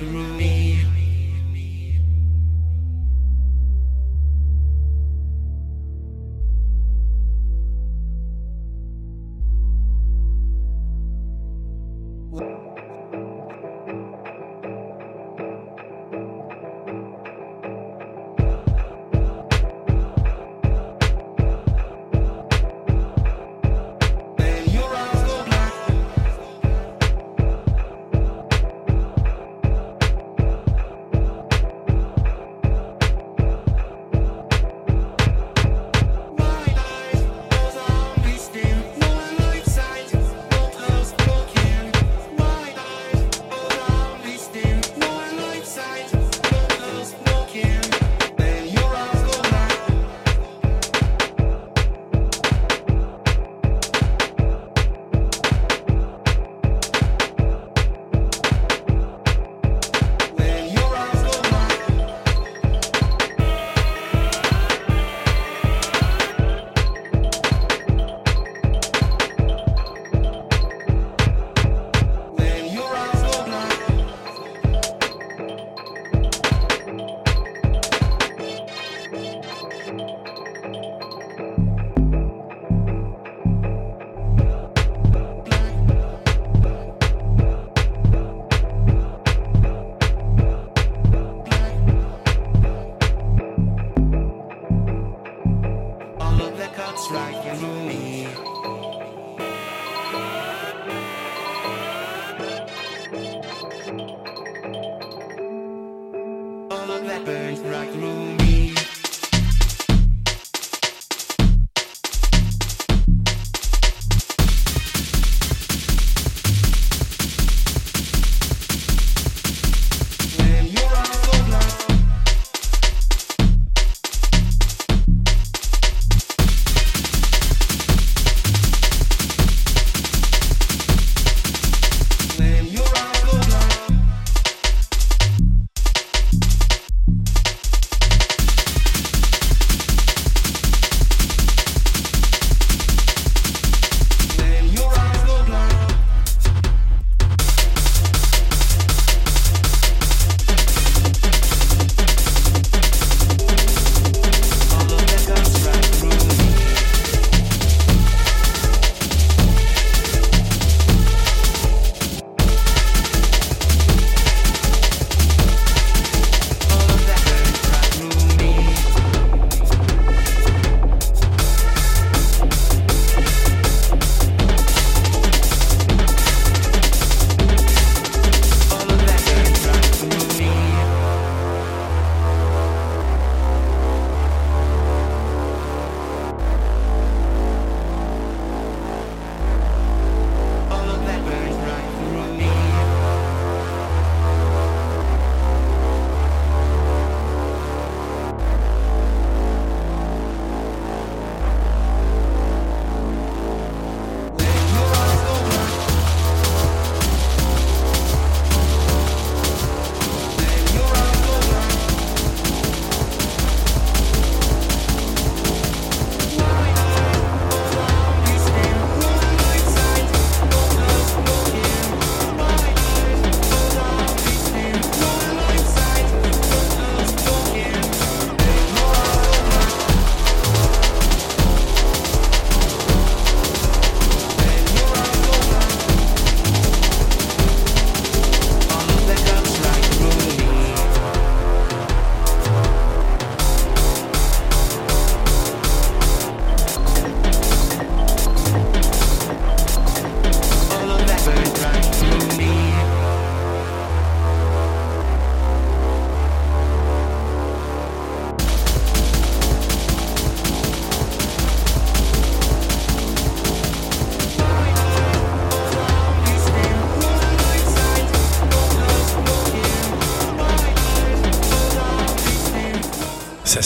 through me.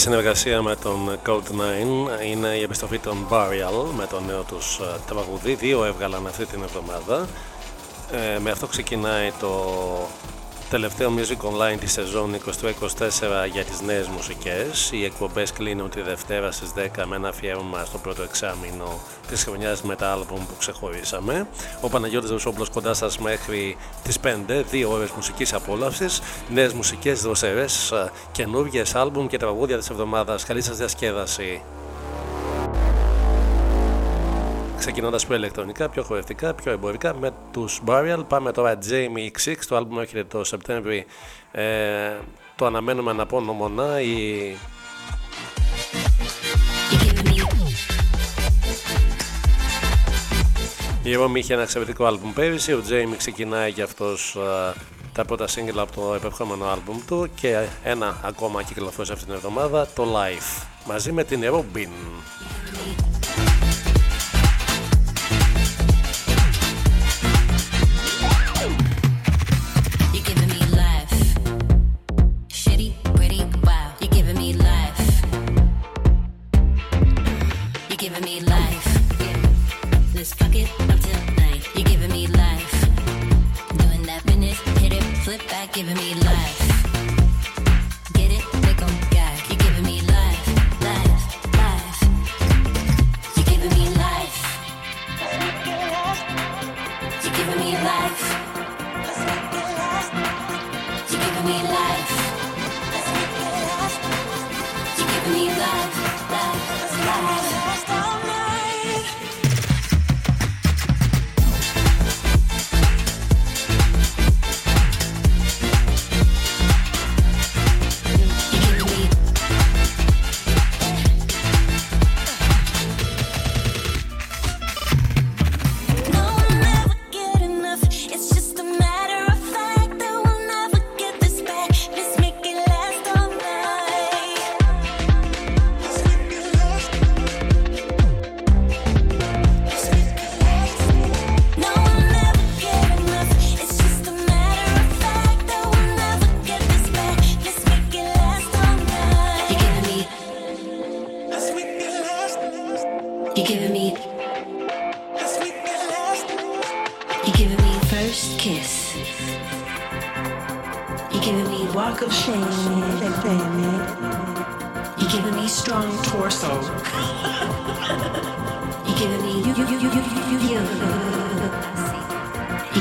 Συνεργασία με τον Cold 9 είναι η επιστροφή των Burial με το νέο τους ε, τραγουδί. Δύο έβγαλαν αυτή την εβδομάδα. Ε, με αυτό ξεκινάει το τελευταίο Music Online τη σεζόν 23-24 για τις νέες μουσικές. Οι εκπομπές κλείνουν τη Δευτέρα στις 10 με ένα αφιέρωμα στο πρώτο εξάμεινο της χρονιάς με τα άλμπουμ που ξεχωρίσαμε. Ο Παναγιώτης Ρουσόμπλος κοντά σας μέχρι τις 5, δύο ώρες μουσικής απόλαυσης, νέες μουσικές δροσερές, καινούργιες άλμπουμ και τραγούδια της εβδομάδας. Καλή σας διασκέδαση. Ξεκινώντας πιο ηλεκτρονικά, πιο χορευτικά, πιο εμπορικά με τους Burial. Πάμε τώρα Jamie XX. Το album έρχεται το Σεπτέμβρη. Ε, το αναμένουμε να πω νομονά. Η... Η Ρώμη είχε ένα εξαιρετικό άλμπουμ πέρυσι. Ο Jamie ξεκινάει για αυτός τα πρώτα single από το επερχόμενο άλμπουμ του και ένα ακόμα κυκλοφόρησε αυτή την εβδομάδα, το Life, μαζί με την Robin.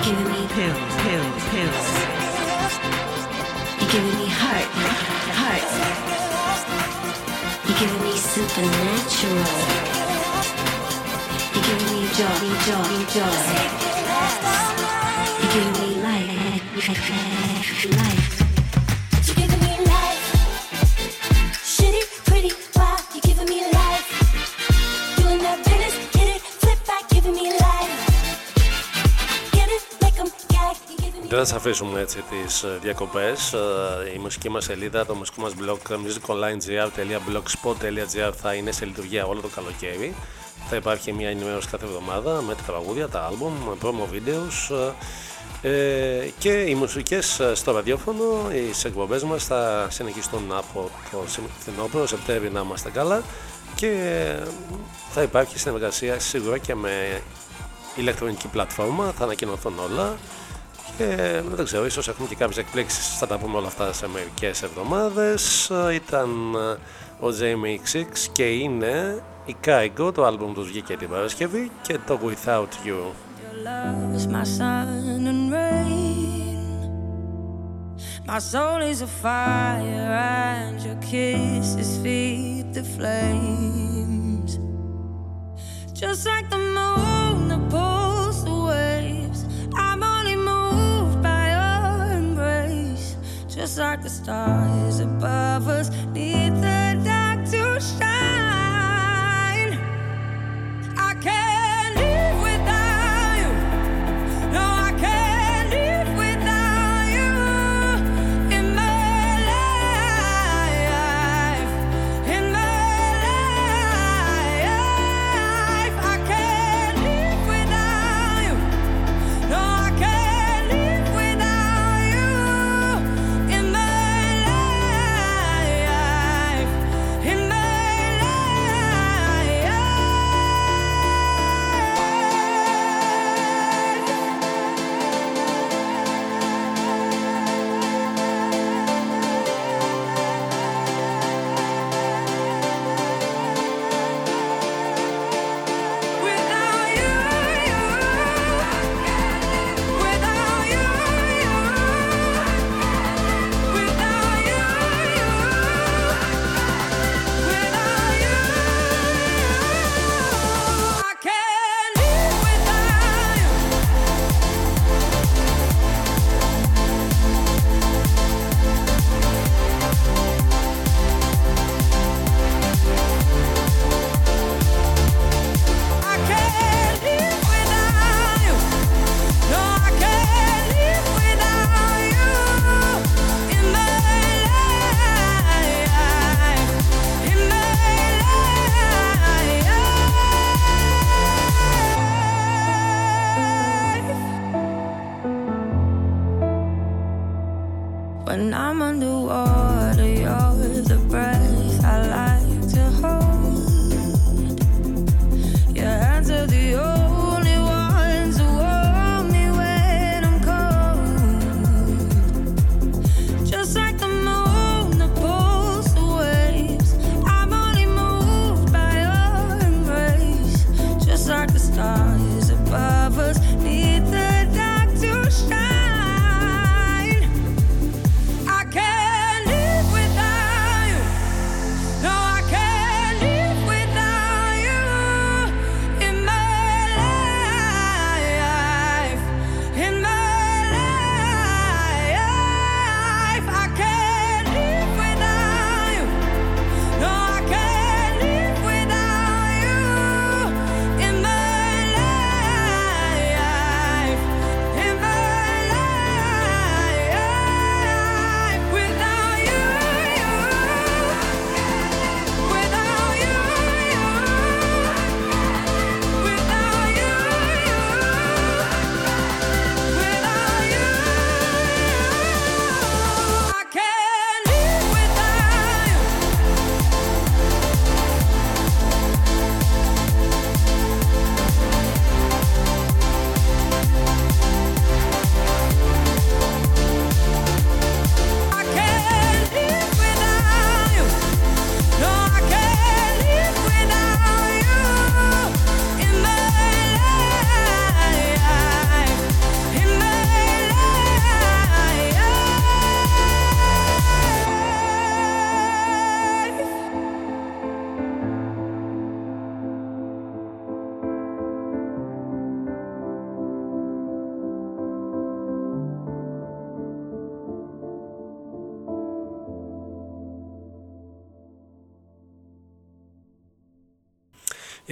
You're giving me pills, pills, pills. You're giving me heart, heart. You're giving me supernatural. You're giving me joy, joy, joy. You're giving me life, life. Θα αφήσουμε έτσι τις ε, διακοπές. Ε, η μουσική μας σελίδα, το μουσικό μας blog musicallinegr.blogspot.gr θα είναι σε λειτουργία όλο το καλοκαίρι. Θα υπάρχει μια ενημέρωση κάθε εβδομάδα με τα τραγούδια, τα άλμπουμ, promo videos ε, και οι μουσικές στο ραδιόφωνο, οι εκπομπές μας θα συνεχιστούν από το φθινόπωρο, Σεπτέμβρη να είμαστε καλά και θα υπάρχει συνεργασία σίγουρα και με ηλεκτρονική πλατφόρμα, θα ανακοινωθούν όλα και δεν ξέρω, ίσως έχουμε και κάποιες εκπλήξεις, θα τα πούμε όλα αυτά σε μερικές εβδομάδες. Ήταν ο Jamie XX και είναι η Kaigo, το άλμπουμ τους βγήκε την Παρασκευή και το Without You. My soul is a fire and your kisses feed the flames. Just like the moon that pulls the waves, I'm just like the stars above us need the dark to shine.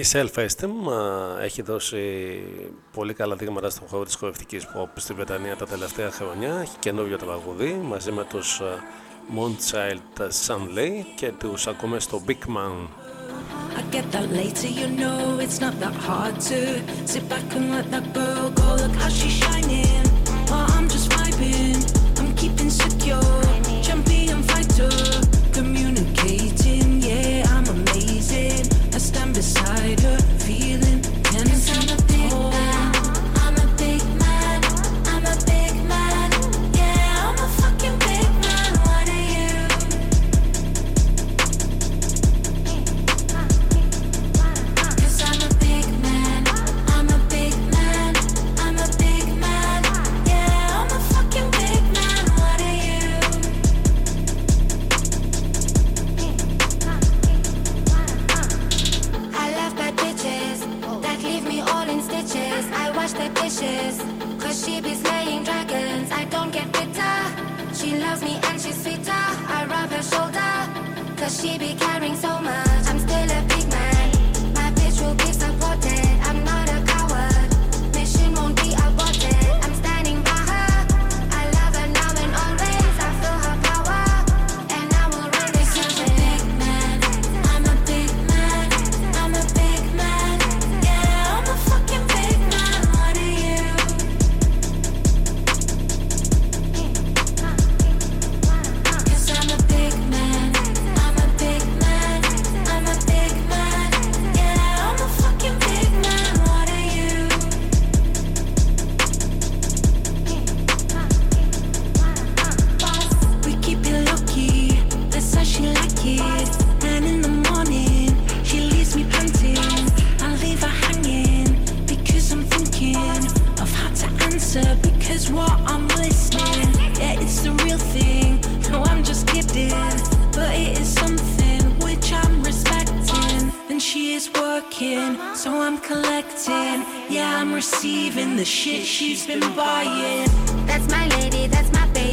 Η Self-Esteem έχει δώσει πολύ καλά δείγματα στον χώρο της χορευτικής pop στη Βρετανία τα τελευταία χρόνια. Έχει καινούριο τραγούδι μαζί με τους Moonchild Sunday και τους ακούμε στο Big Man. I get that later, you know it's not that hard to sit back and let that girl go. Look how she's shining, while I'm just vibing. I'm keeping secure, champion fighter, communicating. decider so I'm collecting. Yeah, I'm receiving the shit she's been buying. That's my lady, that's my baby.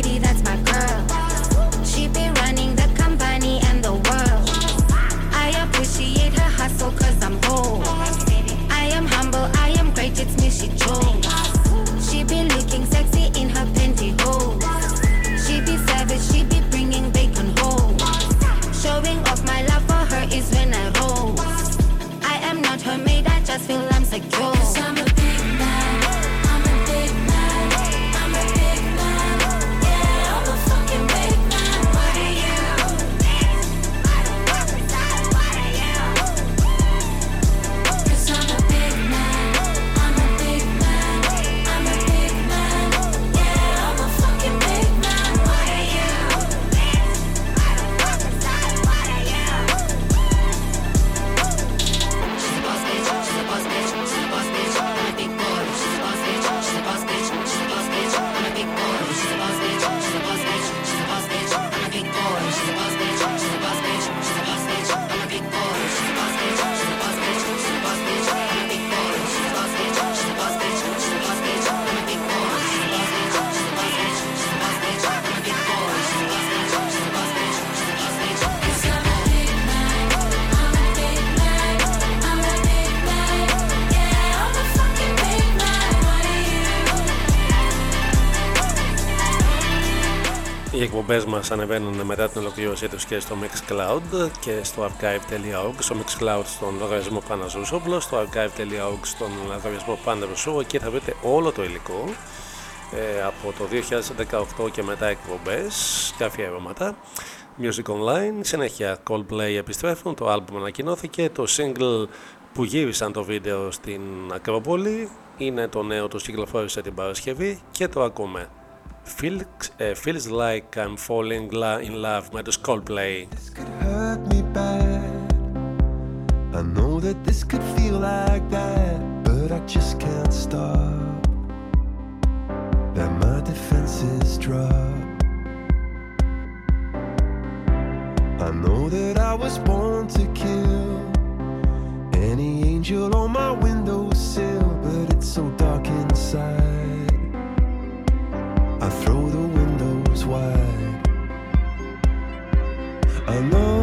Εκπομπές μας ανεβαίνουν μετά την ολοκλήρωσή τους και στο Mixcloud και στο archive.org. Στο Mixcloud στον λογαριασμό Πάνας Ζούσοβλο, στο archive.org στον λογαριασμό Πάνα Ρουσού. Εκεί θα βρείτε όλο το υλικό ε, από το 2018 και μετά εκπομπές και αφιερώματα. Music Online, συνέχεια Coldplay επιστρέφουν, το album ανακοινώθηκε, το single που γύρισαν το βίντεο στην Ακρόπολη είναι το νέο του κυκλοφόρησε την Παρασκευή και το ακούμε. Feels, uh, feels like I'm falling in love με τους Coldplay. This could hurt me bad. I know that this could feel like that, but I just can't stop. That my defenses drop. I know that I was born to kill any angel on my windowsill, but it's so dark inside. Alone,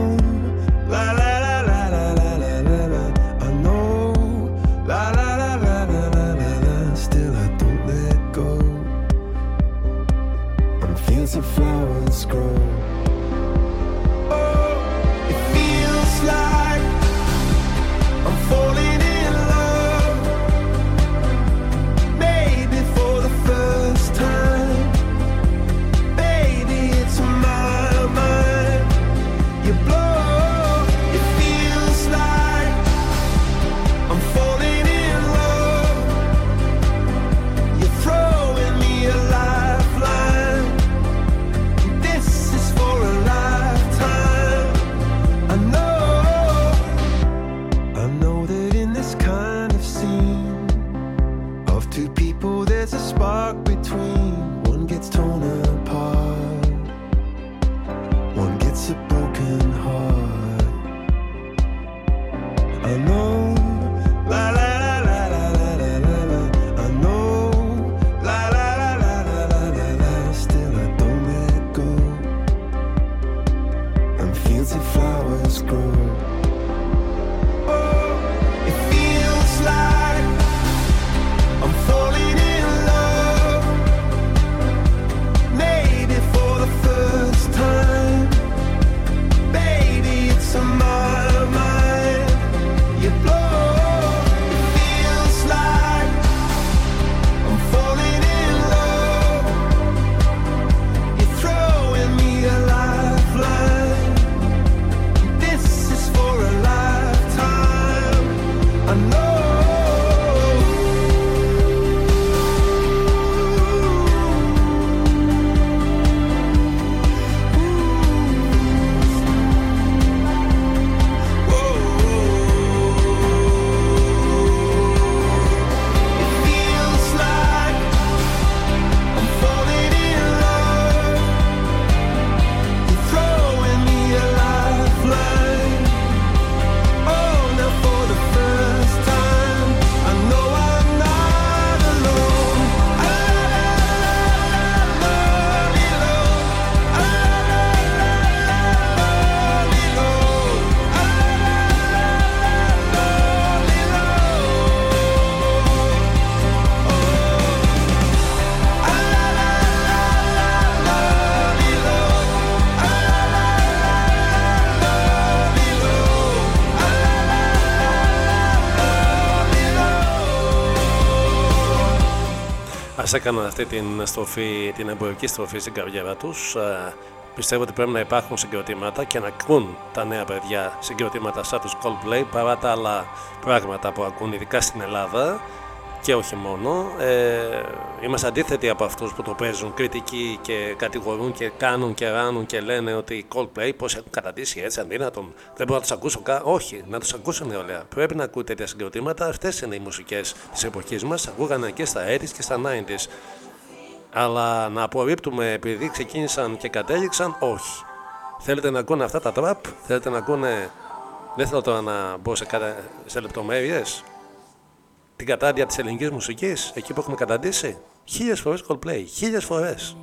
ας έκαναν αυτή την, στροφή, την εμπορική στροφή στην καριέρα τους. Ε, πιστεύω ότι πρέπει να υπάρχουν συγκροτήματα και να ακούν τα νέα παιδιά συγκροτήματα σαν τους Coldplay παρά τα άλλα πράγματα που ακούν ειδικά στην Ελλάδα και όχι μόνο. Ε, είμαστε αντίθετοι από αυτούς που το παίζουν κριτικοί και κατηγορούν και κάνουν και ράνουν και λένε ότι οι Coldplay πώς έχουν καταντήσει έτσι αδύνατον. Δεν μπορώ να τους ακούσω καν. Όχι, να τους ακούσουν όλα. Πρέπει να ακούτε τέτοια συγκροτήματα. Αυτές είναι οι μουσικές της εποχής μας. Ακούγανε και στα 80's και στα 90's. Αλλά να απορρίπτουμε επειδή ξεκίνησαν και κατέληξαν, όχι. Θέλετε να ακούνε αυτά τα τραπ, θέλετε να ακούνε. Δεν θέλω τώρα να μπω σε, σε λεπτομέρειες την κατάντια της ελληνικής μουσικής, εκεί που έχουμε καταντήσει; Χίλιες φορές Coldplay, χίλιες φορές.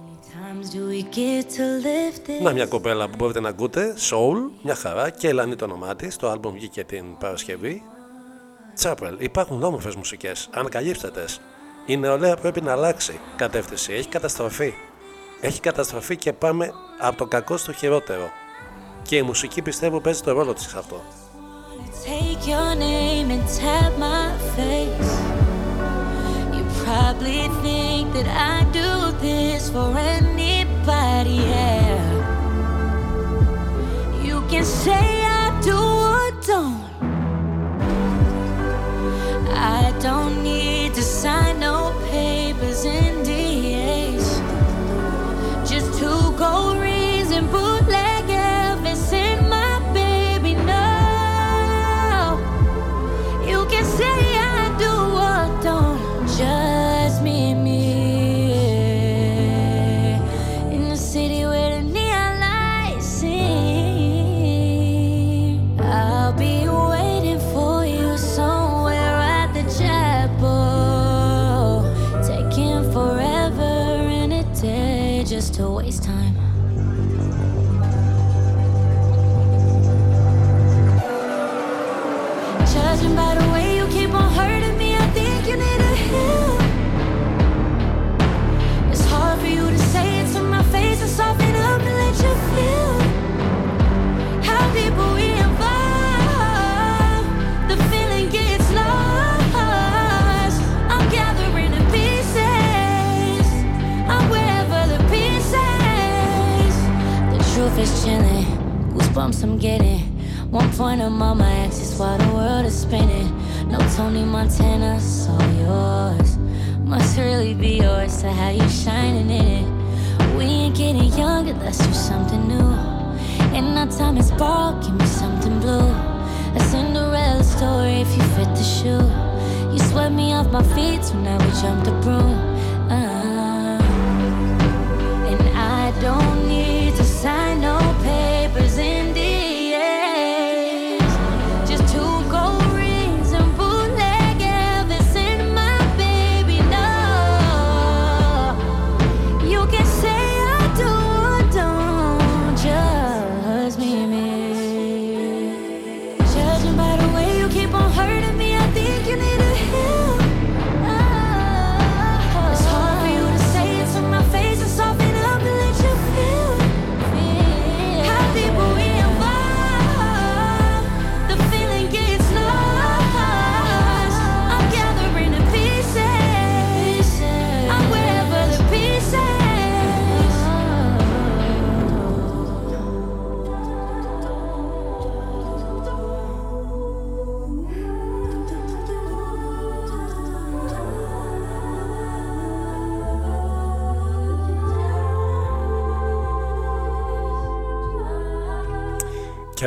Να μια κοπέλα που μπορείτε να ακούτε, Soul, μια χαρά και Ελανή το όνομά της, το άλμπομ βγήκε την Παρασκευή. Τσάπελ, υπάρχουν όμορφες μουσικές, ανακαλύψτε Η νεολαία πρέπει να αλλάξει κατεύθυνση, έχει καταστροφή. Έχει καταστροφή και πάμε από το κακό στο χειρότερο. Και η μουσική πιστεύω παίζει το ρόλο της αυτό. Take your name and tap my face. You probably think that I do this for anybody else. You can say I do or don't. I don't need to sign no papers in DAs just two go raise and bootleg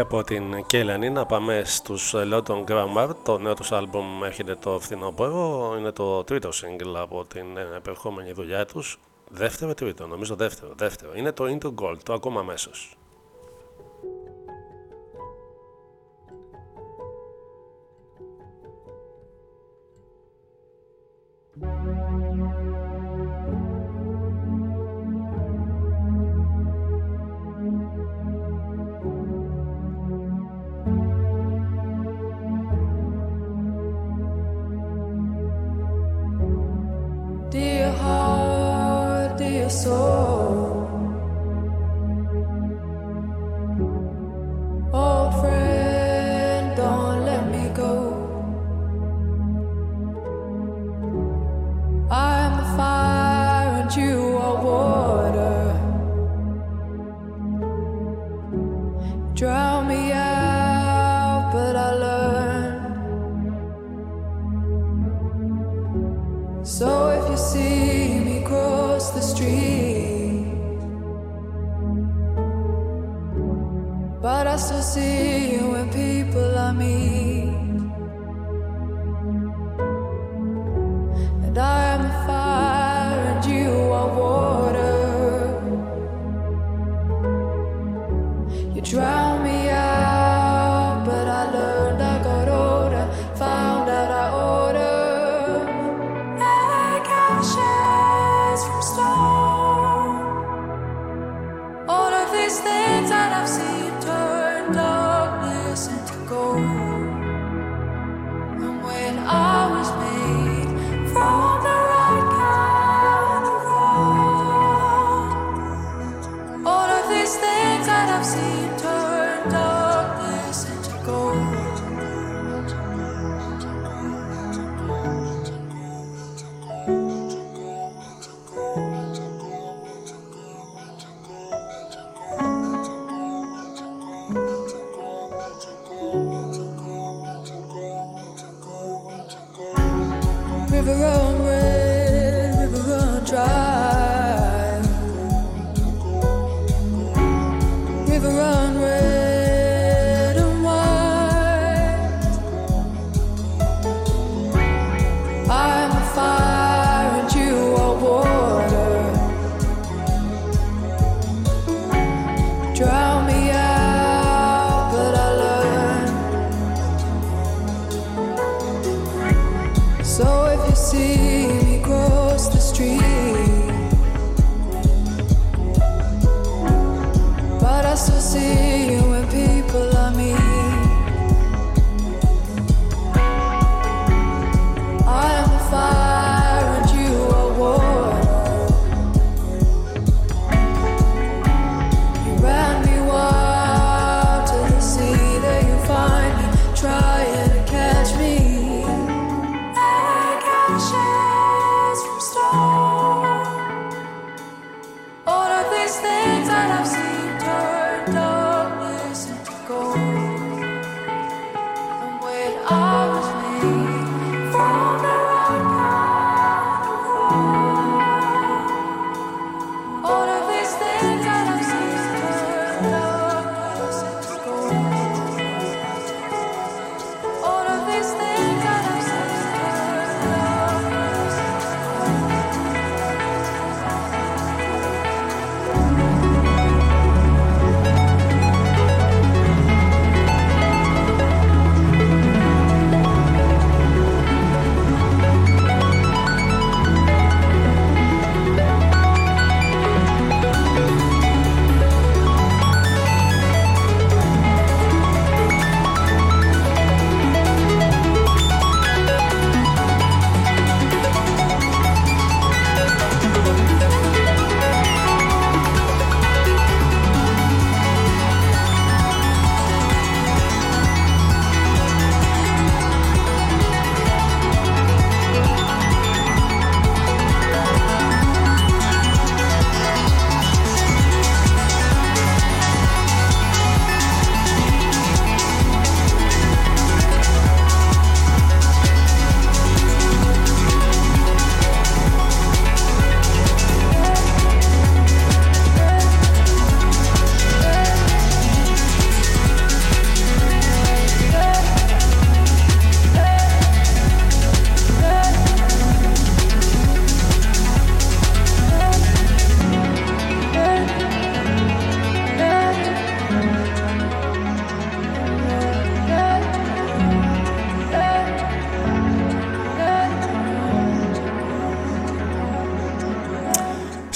από την Κέλανη να πάμε στους London Grammar το νέο τους άλμπομ έρχεται το φθινόπωρο. Είναι το τρίτο single από την επερχόμενη δουλειά τους. Δεύτερο τρίτο νομίζω δεύτερο, δεύτερο. Είναι το Into Gold το ακόμα αμέσως dear heart, dear soul. old friend. I to see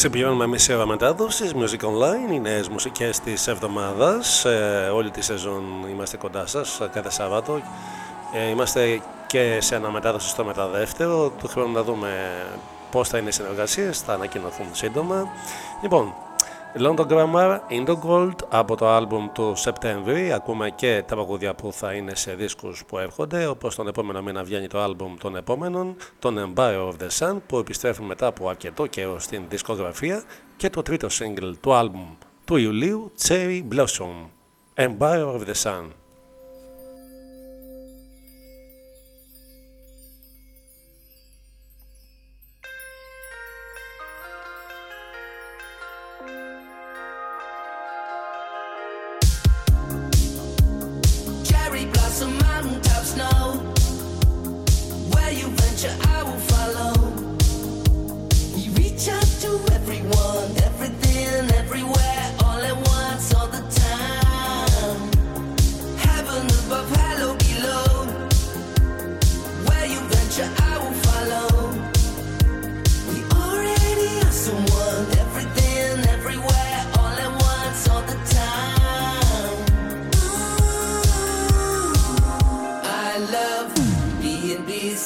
Συμπληρώνουμε μισή ώρα μετάδοσης Music Online, οι νέες μουσικές της εβδομάδας. Ε, όλη τη σεζόν είμαστε κοντά σας κάθε Σάββατο. Ε, είμαστε και σε αναμετάδοση στο μεταδεύτερο. Του χρόνου να δούμε πώς θα είναι οι συνεργασίες, θα ανακοινωθούν σύντομα. Λοιπόν, London Grammar, Indo Gold από το άλμπουμ του Σεπτέμβρη. Ακούμε και τα παγούδια που θα είναι σε δίσκους που έρχονται όπως τον επόμενο μήνα βγαίνει το άλμπουμ των επόμενων τον Empire of the Sun που επιστρέφουν μετά από αρκετό καιρό στην δισκογραφία και το τρίτο single του άλμπουμ του Ιουλίου Cherry Blossom Empire of the Sun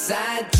side.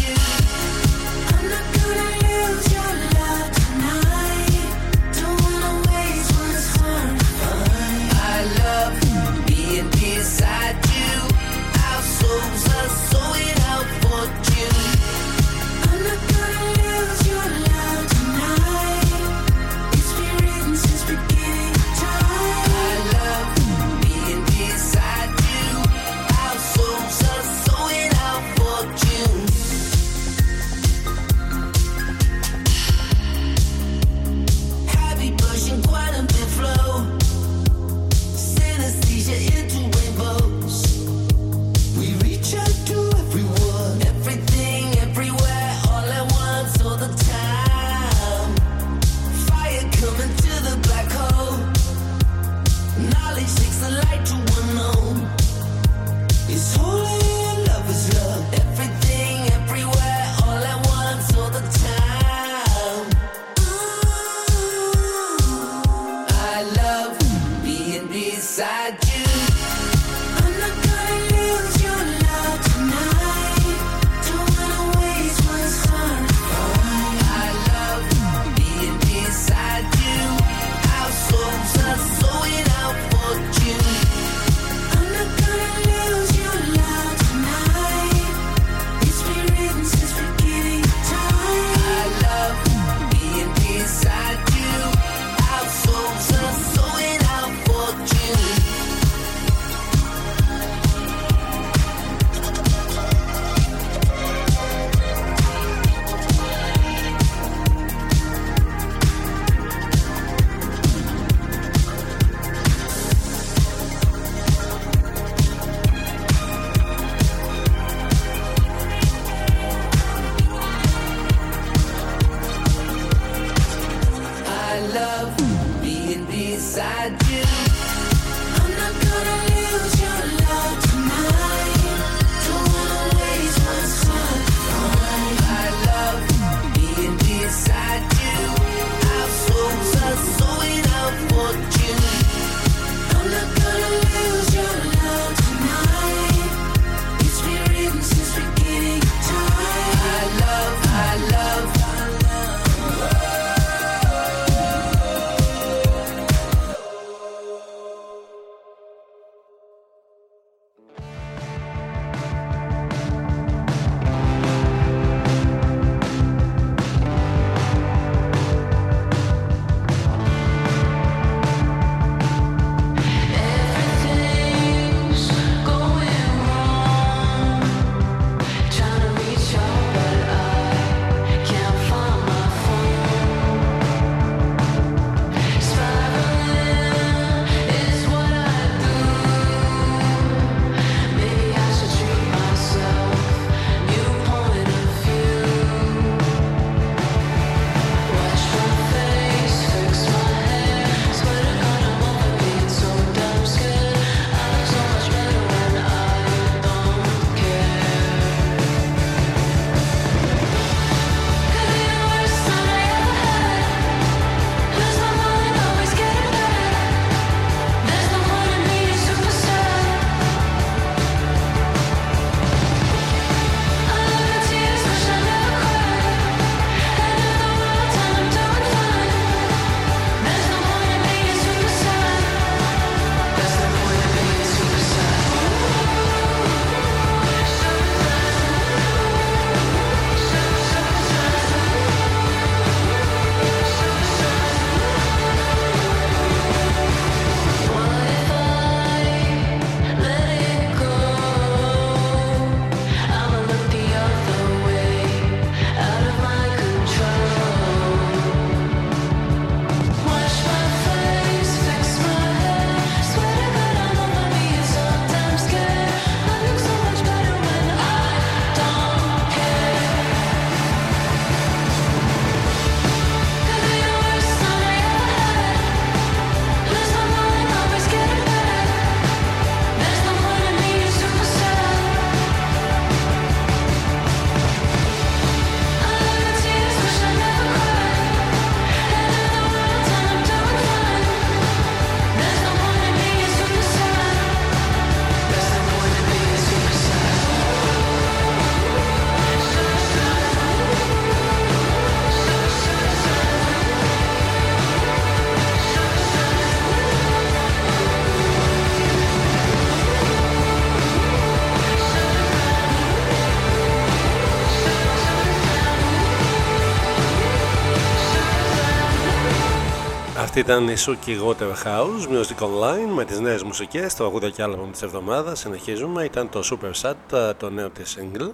Αυτή ήταν η Suki Waterhouse Music Online με τις νέες μουσικές, το αγούδα και άλμπομ της εβδομάδας. Συνεχίζουμε, ήταν το Super Sad, το νέο της single.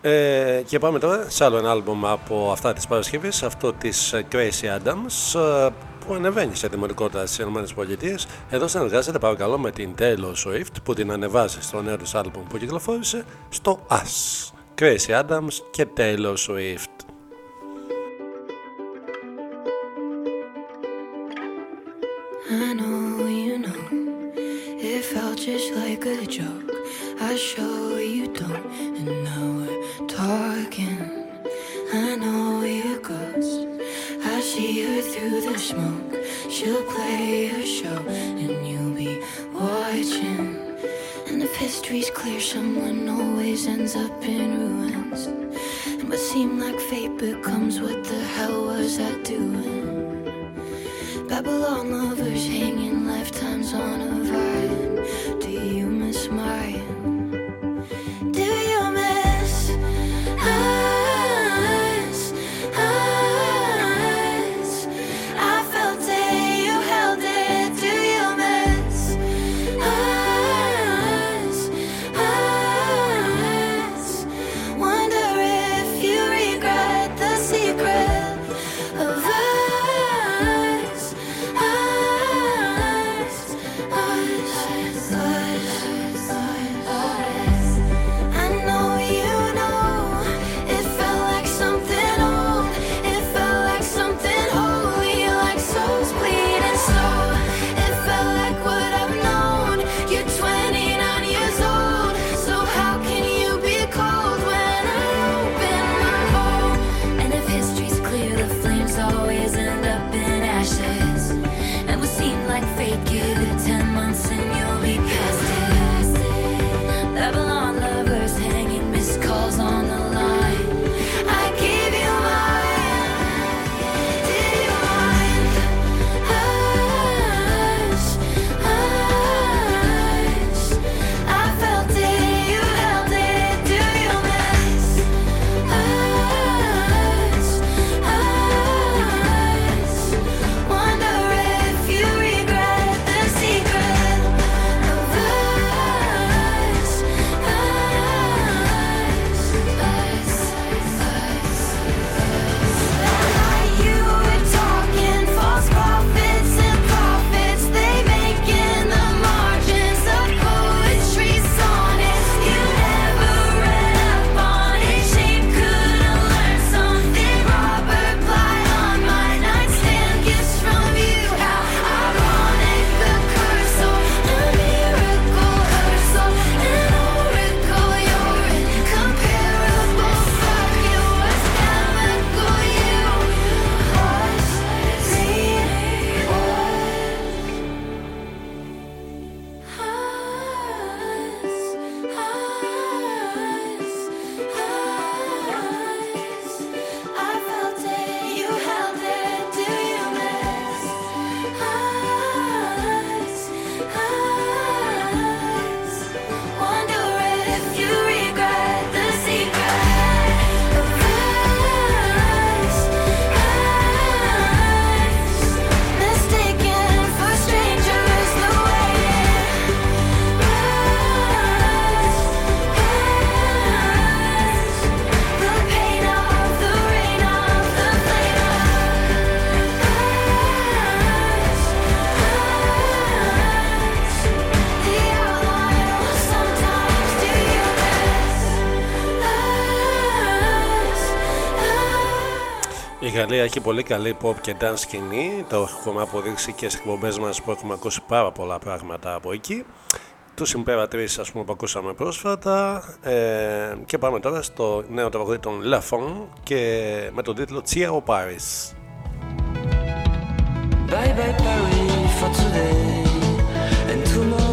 Ε, και πάμε τώρα σε άλλο ένα άλμπομ από αυτά της Παρασκευής, αυτό της Gracie Adams, που ανεβαίνει σε δημοτικότητα στις ΗΠΑ. Εδώ συνεργάζεται παρακαλώ με την Taylor Swift που την ανεβάζει στο νέο της άλμπομ που κυκλοφόρησε στο Us. Gracie Adams και Taylor Swift. I know you know it felt just like a joke. I show you don't, and now we're talking. I know your ghost. I see her through the smoke. She'll play her show, and you'll be watching. And if history's clear, someone always ends up in ruins. And what seemed like fate becomes what the hell was I doing? Babylon lovers hanging lifetimes on a vine. Do you miss mine? Η Γαλλία έχει πολύ καλή pop και dance σκηνή. Το έχουμε αποδείξει και στις εκπομπές μας που έχουμε ακούσει πάρα πολλά πράγματα από εκεί. Τους Imperatrice, ας πούμε, που ακούσαμε πρόσφατα. Ε, και πάμε τώρα στο νέο τραγούδι των Lafon και με τον τίτλο Ciao Paris. Bye bye Paris for today And tomorrow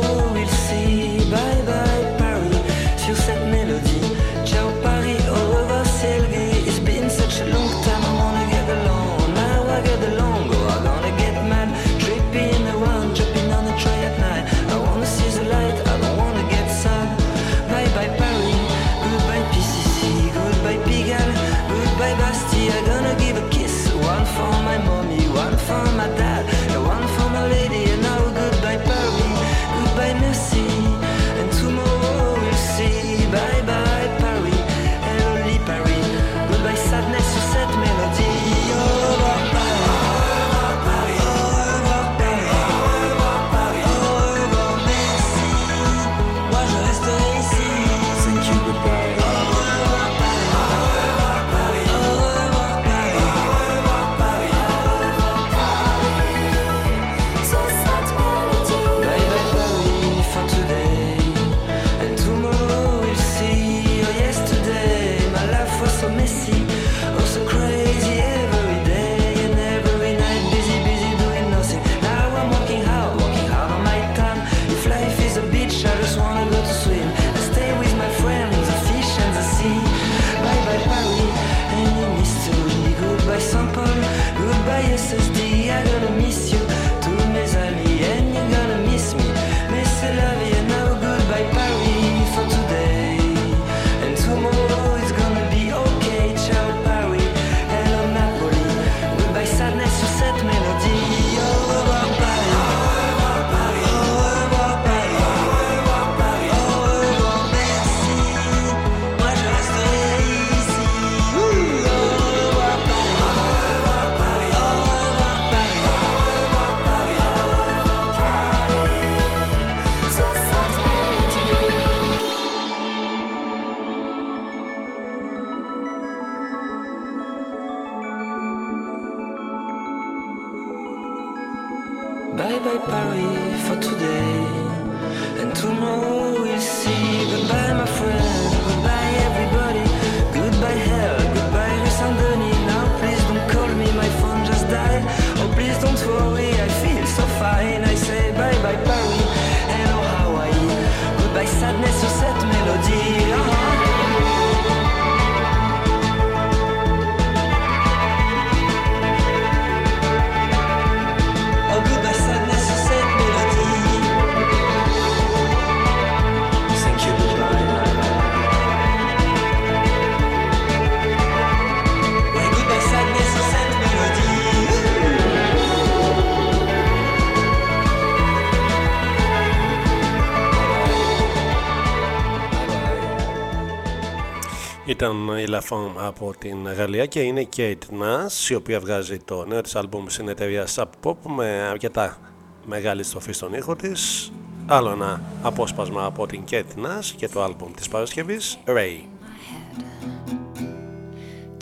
η La Femme από την Γαλλία και είναι η Kate Nash η οποία βγάζει το νέο της άλμπουμ στην εταιρεία Sub Pop με αρκετά μεγάλη στροφή στον ήχο της. Άλλο ένα απόσπασμα από την Kate Nash και το άλμπουμ της Παρασκευής Ray.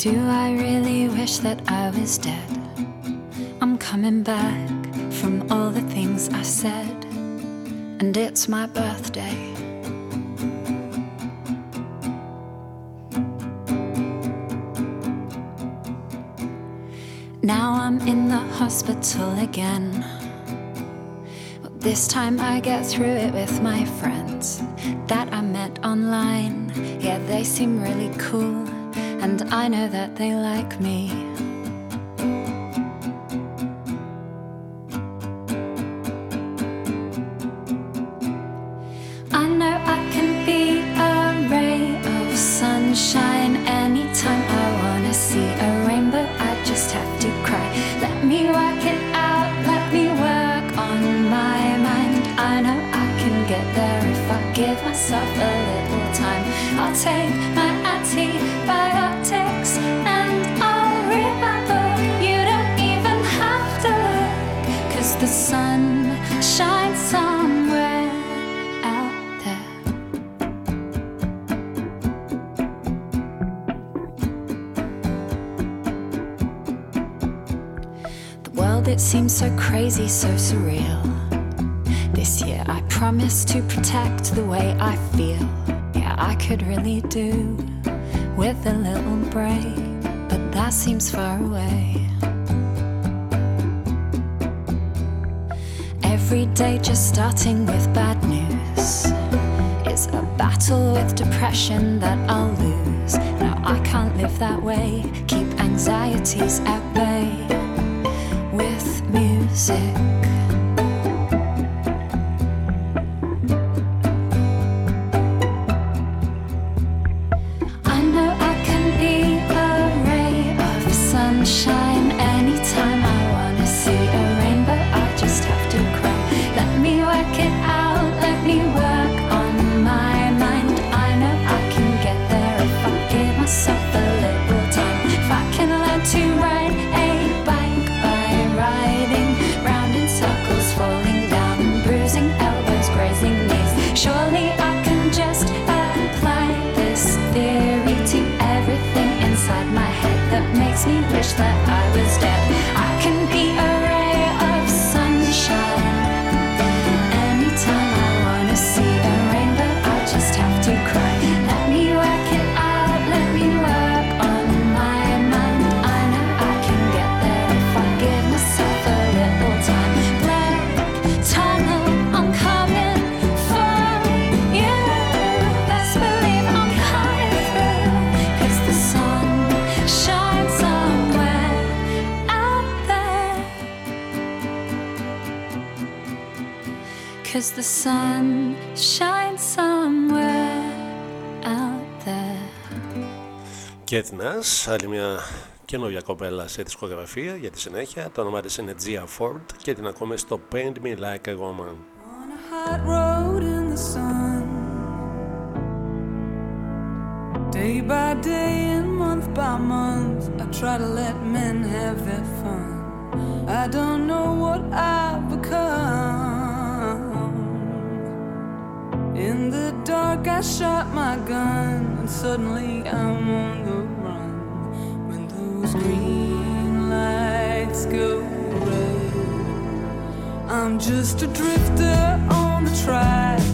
Do I really wish that I was dead? I'm coming back from all the things I said, and it's my birthday. Now I'm in the hospital again. But this time I get through it with my friends that I met online. Yeah, they seem really cool, and I know that they like me. Crazy, so surreal. This year, I promise to protect the way I feel. Yeah, I could really do with a little break, but that seems far away. Every day, just starting with bad news. It's a battle with depression that I'll lose. Now, I can't live that way, keep anxieties at bay music. Kate Nash, άλλη μια καινούργια κοπέλα σε δισκογραφία για τη συνέχεια. Το όνομά της είναι Gia Ford και την ακούμε στο Paint Me Like a Woman. On a hot road in the sun. Day by day and month by month, I try to let men have their fun. I don't know what I've become. In the dark, I shot my gun, and suddenly I'm on just a drifter on the track.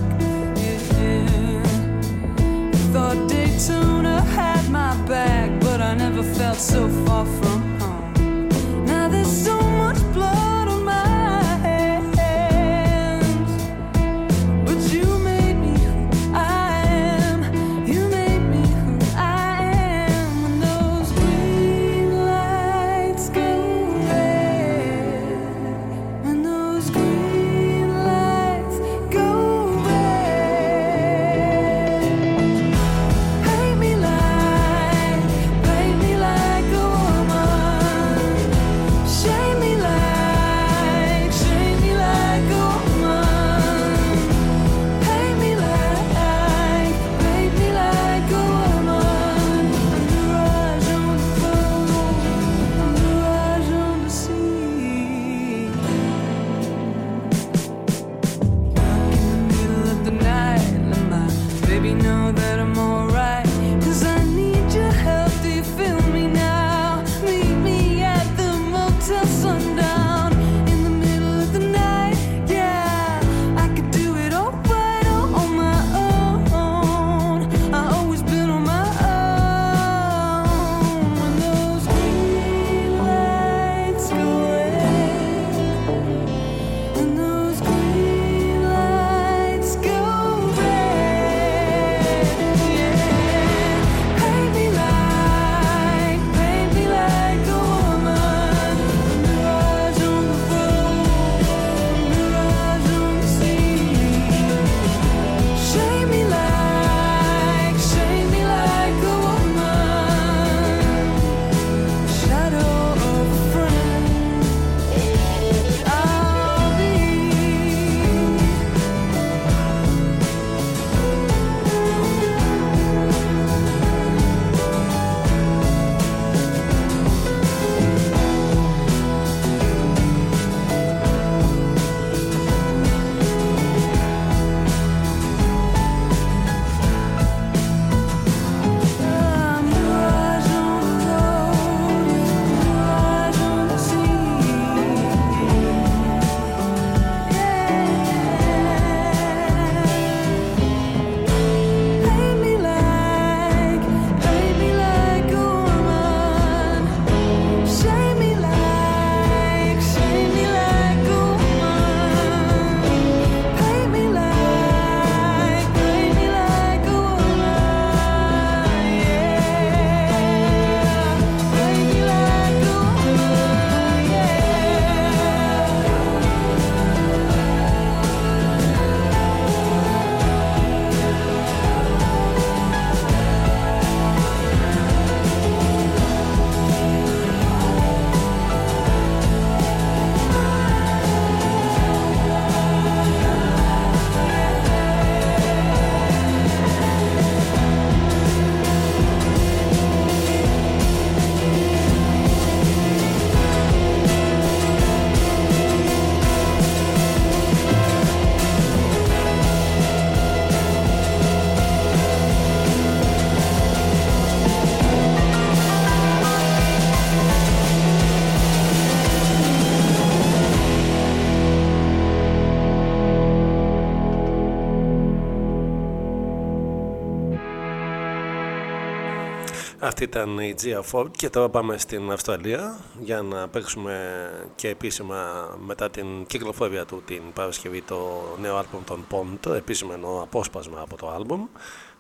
Αυτή ήταν η Gia Ford και τώρα πάμε στην Αυστραλία για να παίξουμε και επίσημα μετά την κυκλοφορία του την Παρασκευή το νέο άλμπομ των πόντο επίσημα απόσπασμα από το αλμπουμ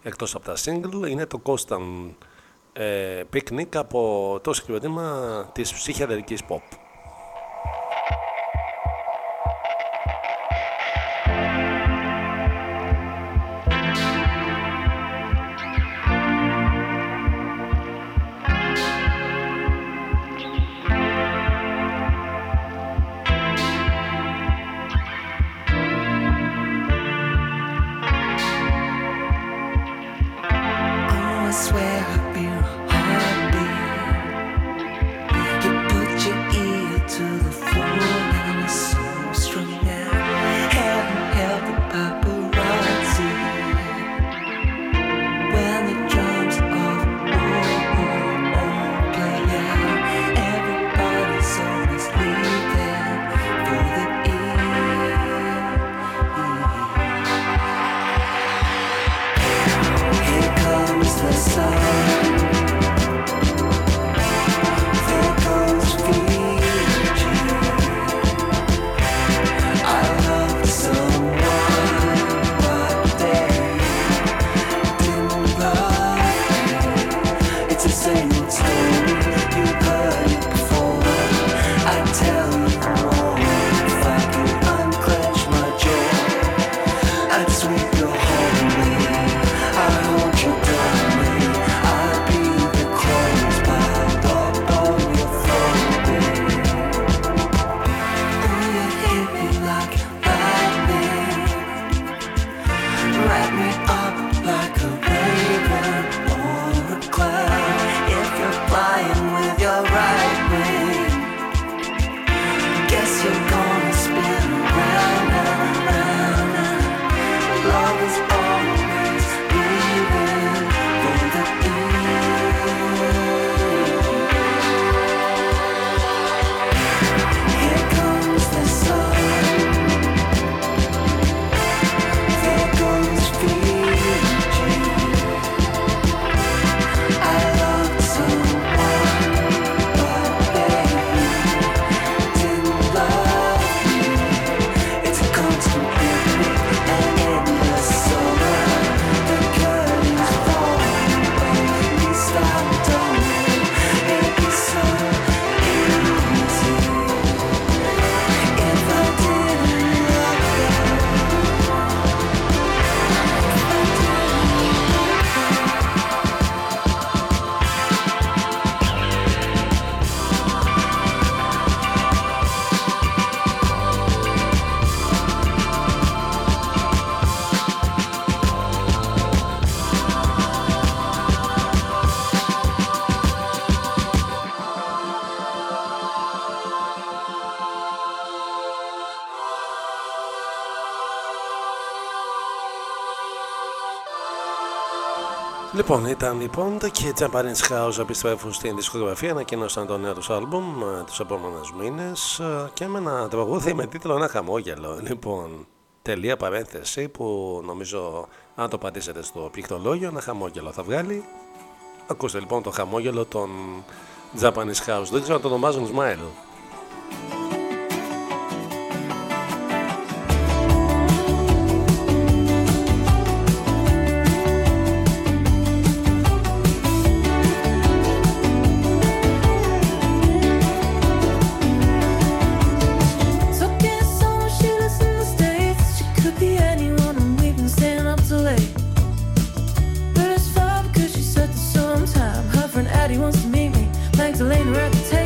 εκτός από τα single, είναι το Constant ε, Picnic από το συγκροτήμα της ψυχιαδερικής pop. Λοιπόν, ήταν λοιπόν τα και Japanese House επιστρέφουν στην δισκογραφία, ανακοίνωσαν το νέο τους άλμπουμ ε, τους επόμενους μήνες ε, και με ένα τραγούδι με τίτλο Ένα χαμόγελο. Λοιπόν, τελεία παρένθεση που νομίζω αν το πατήσετε στο πληκτρολόγιο, ένα χαμόγελο θα βγάλει. Ακούστε λοιπόν το χαμόγελο των Japanese House. Δεν ξέρω αν το ονομάζουν Smile. take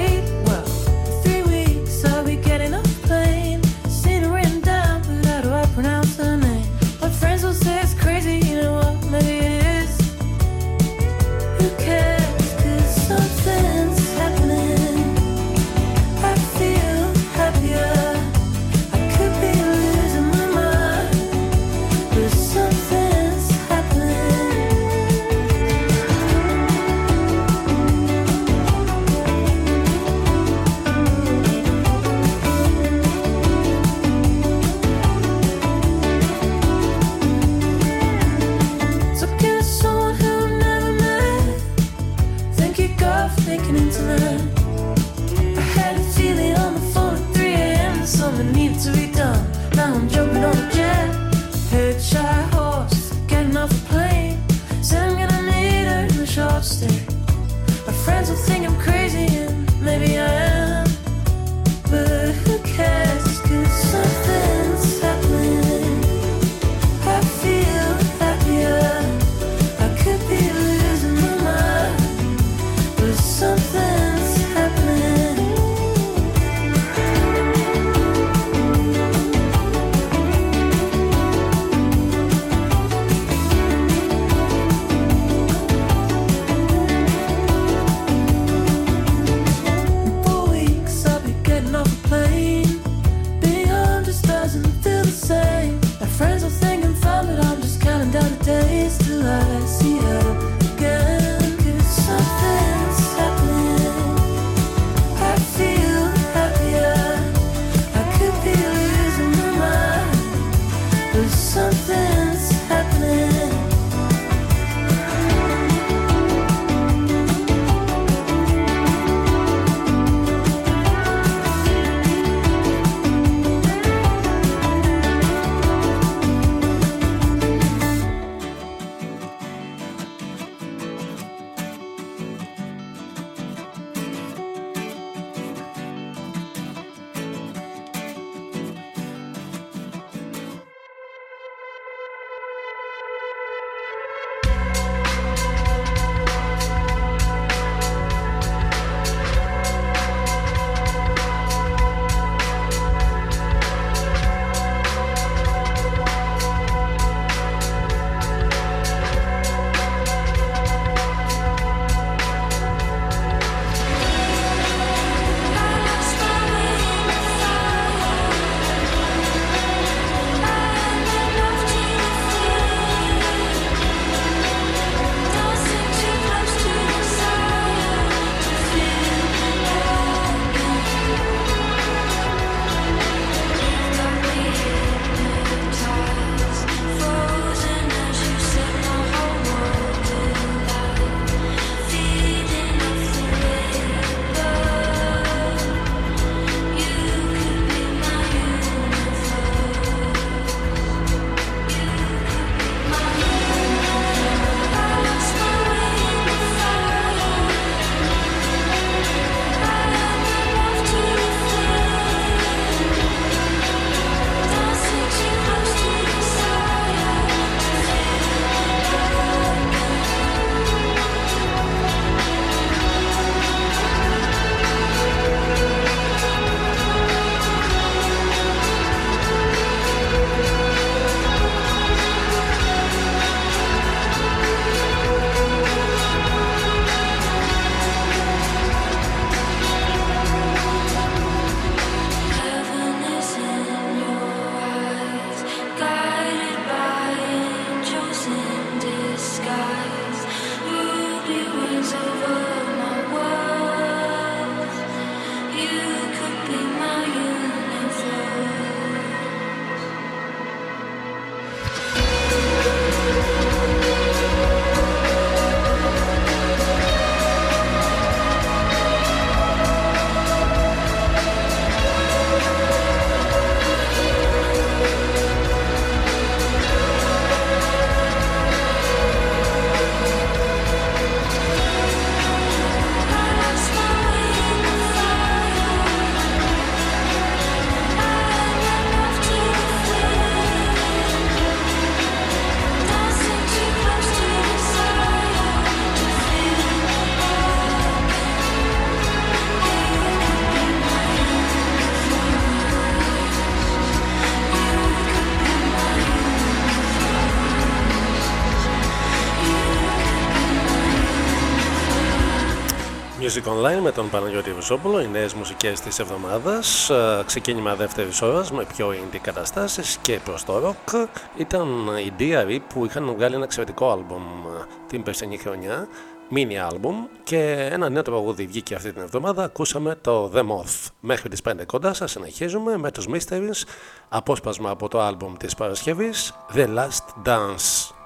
Music Online με τον Παναγιώτη Βουσόπουλο, οι νέες μουσικές της εβδομάδας. Ξεκίνημα δεύτερης ώρας με πιο indie καταστάσεις και προς το rock. Ήταν οι DRE που είχαν βγάλει ένα εξαιρετικό album ε, την περσινή χρονιά, mini album και ένα νέο τραγούδι βγήκε αυτή την εβδομάδα. Ακούσαμε το The Moth. Μέχρι τις 5 κοντά σας συνεχίζουμε με τους Mysteries, απόσπασμα από το album της Παρασκευής The Last Dance.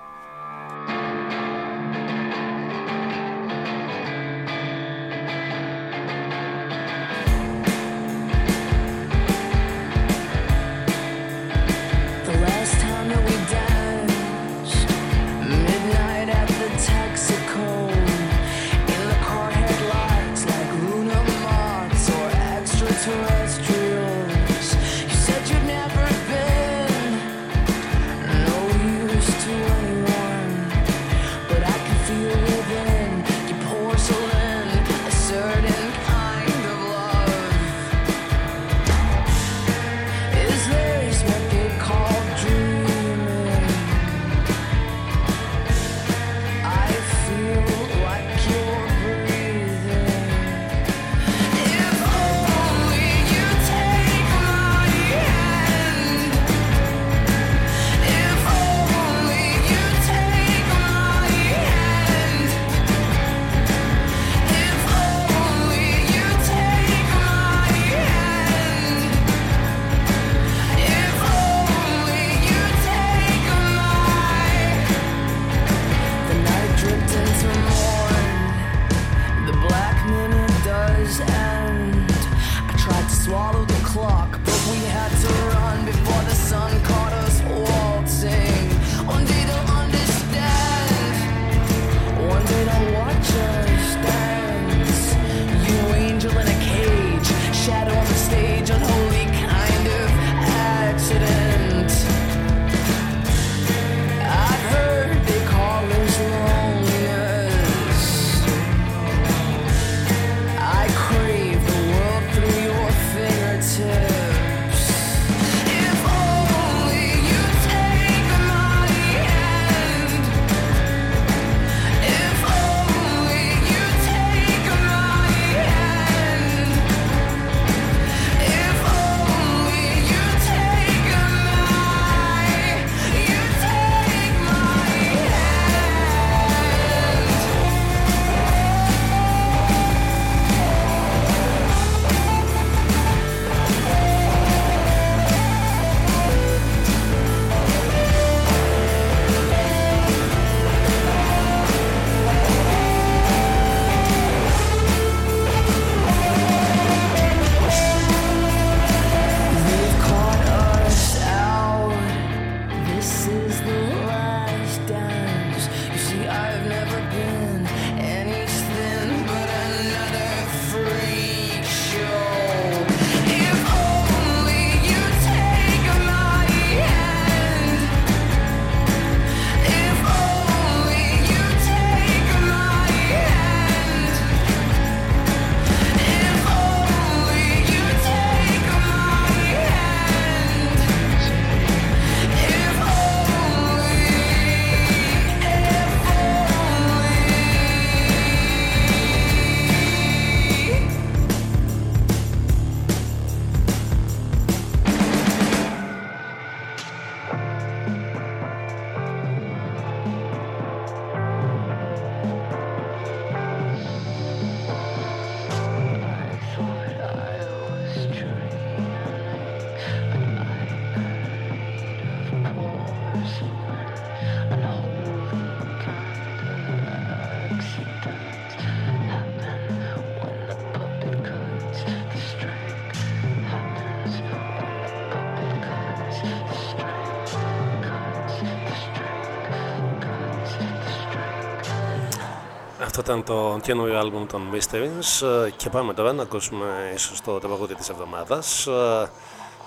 Ήταν το καινούριο άλμπουμ των Mysteries ε, και πάμε τώρα να ακούσουμε ίσως το τραγούδι της εβδομάδας. Ε,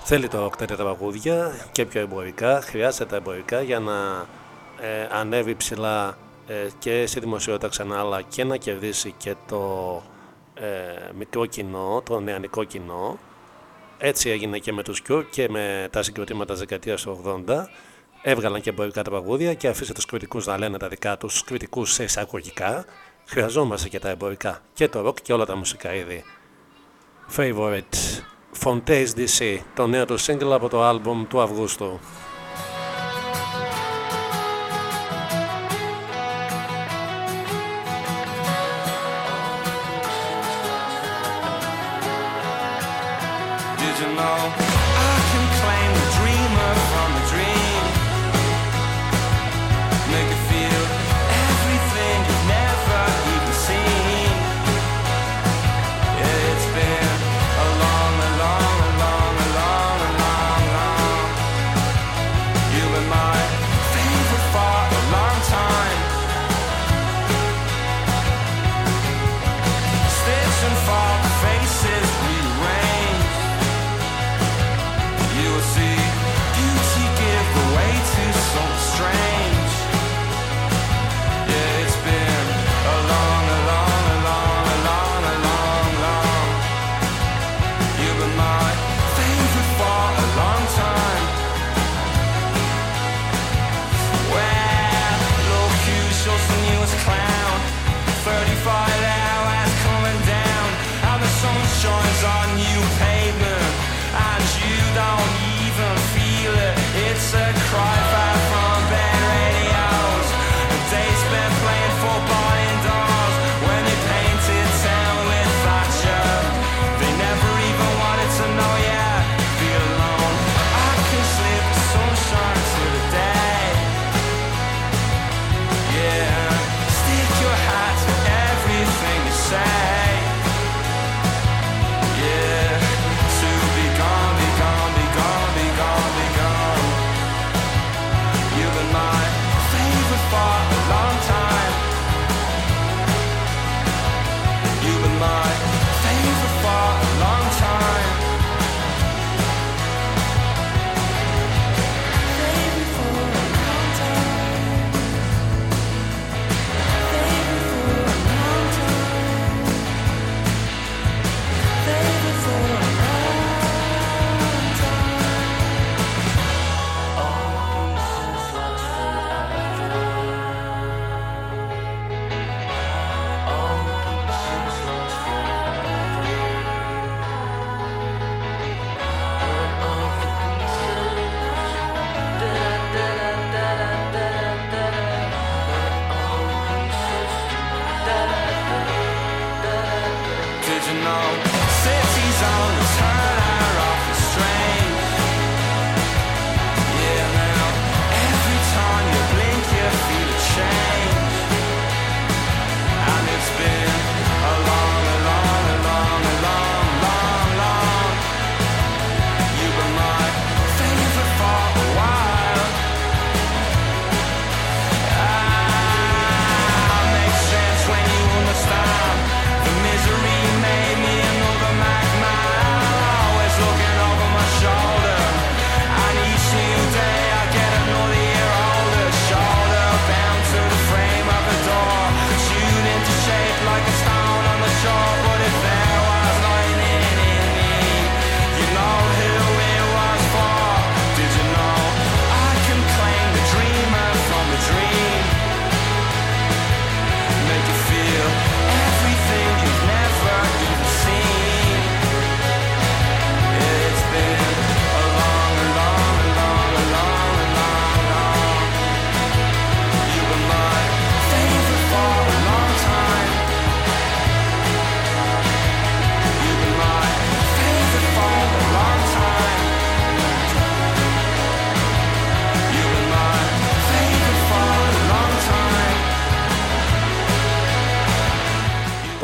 Θέλει το rock τέτοια τραγούδια και πιο εμπορικά, χρειάζεται τα εμπορικά για να ε, ανέβει ψηλά ε, και στη δημοσιότητα ξανά αλλά και να κερδίσει και το ε, μικρό κοινό, το νεανικό κοινό. Έτσι έγινε και με τους Cure και με τα συγκροτήματα της δεκαετίας του 80. Έβγαλαν και εμπορικά τραγούδια και αφήσε τους κριτικούς να λένε τα δικά τους κριτικούς σε εισαγωγικά Χρειαζόμαστε και τα εμπορικά και το rock και όλα τα μουσικά είδη. Favorite Fontaine's DC, το νέο του single από το άλμπουμ του Αυγούστου. Did?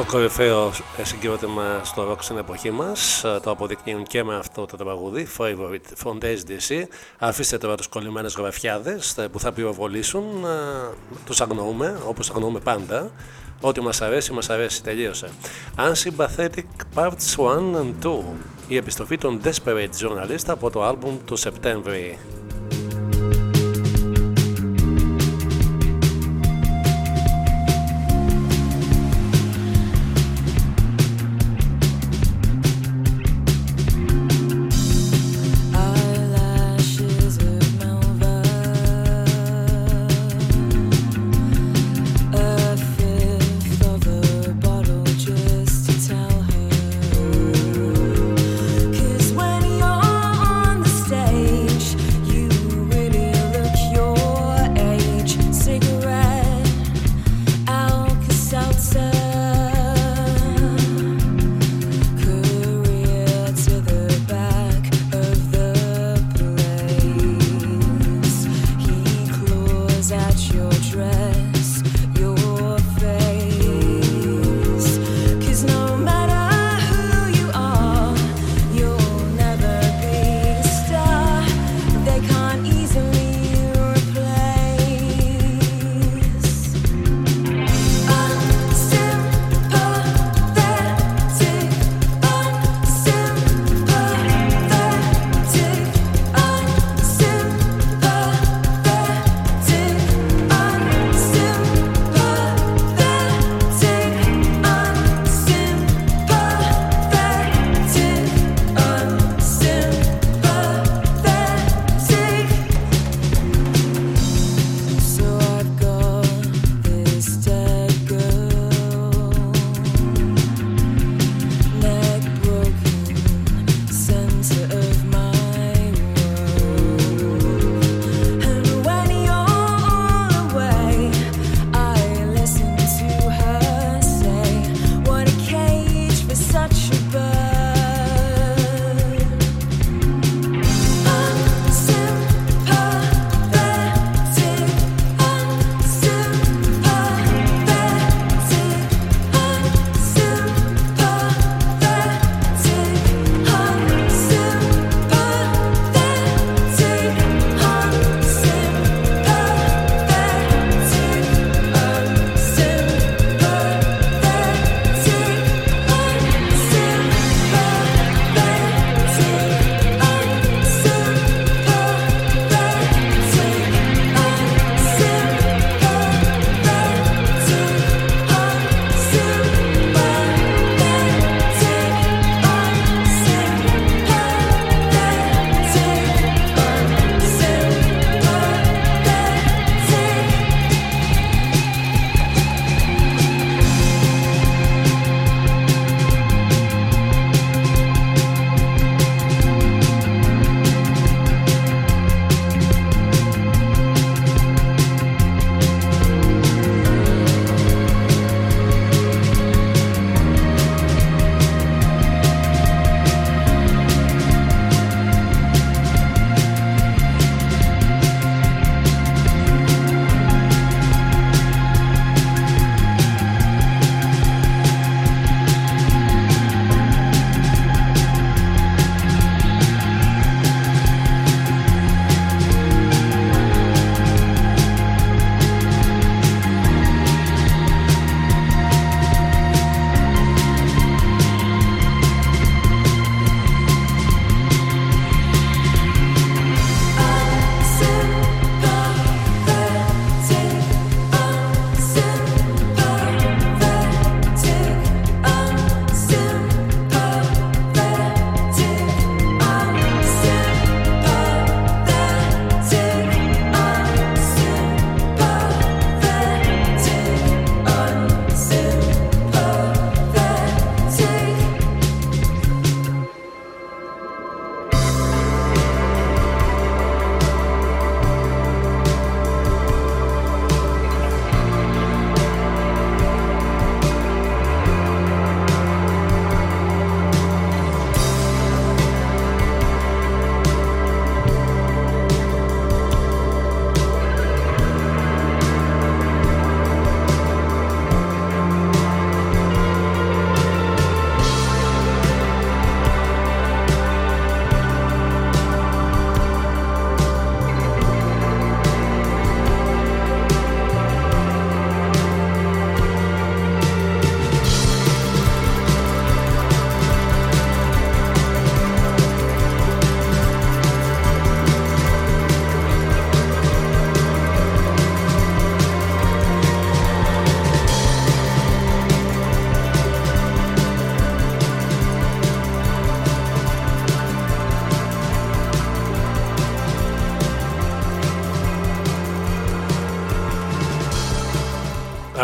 το κορυφαίο συγκρότημα στο ροκ στην εποχή μας ε, το αποδεικνύουν και με αυτό το τραγούδι Favorite from the SDC αφήστε τώρα τους κολλημένες γραφιάδες ε, που θα πυροβολήσουν ε, τους αγνοούμε όπως αγνοούμε πάντα. Ό,τι μας αρέσει μας αρέσει τελείωσε. Unsympathetic Parts 1 and 2 η επιστροφή των Desperate Journalist από το άλμπουμ του Σεπτέμβρη.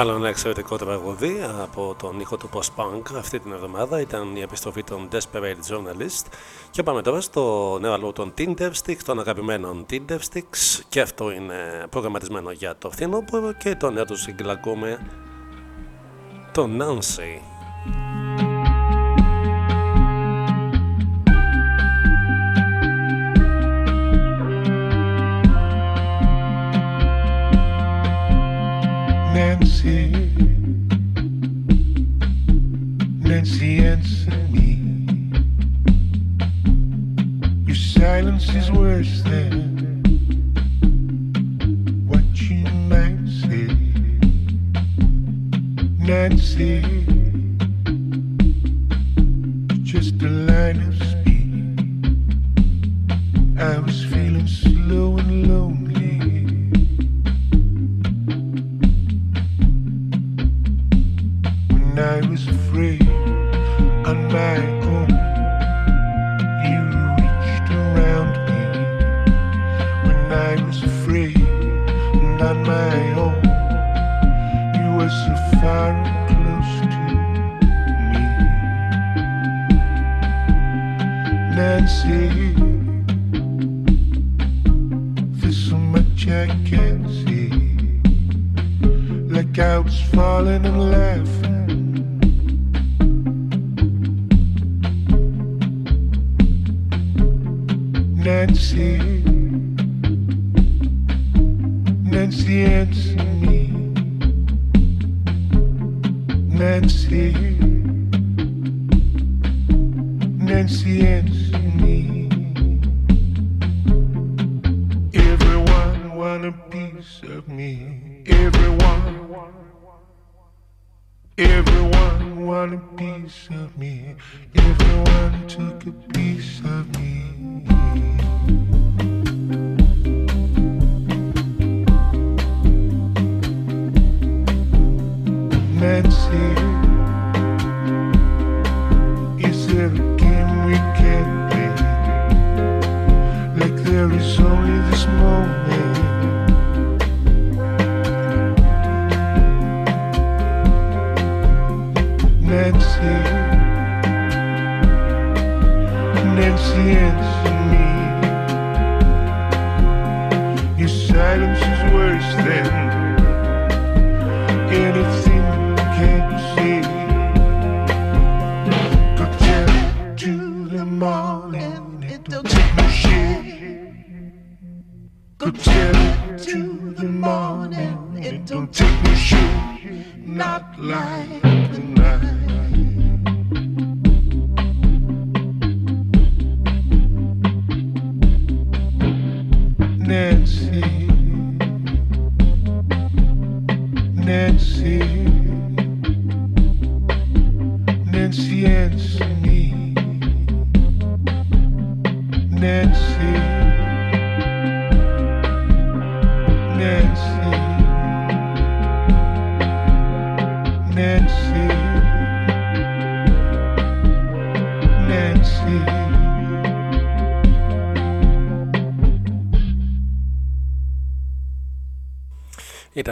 Άλλο ένα εξαιρετικό τραγούδι από τον ήχο του post-punk αυτή την εβδομάδα. Ήταν η επιστροφή των Desperate Journalist και πάμε τώρα στο νέο αλλού των Tinder Sticks, των αγαπημένων Tinder Sticks και αυτό είναι προγραμματισμένο για το φθινόπωρο και το νέο του σύγκλα ακούμε το Nancy. Nancy, Nancy, me. Your silence is worse than what you might say. Nancy, just a line of speed. I was feeling slow and. Falling and laughing. Me. Your silence is worse than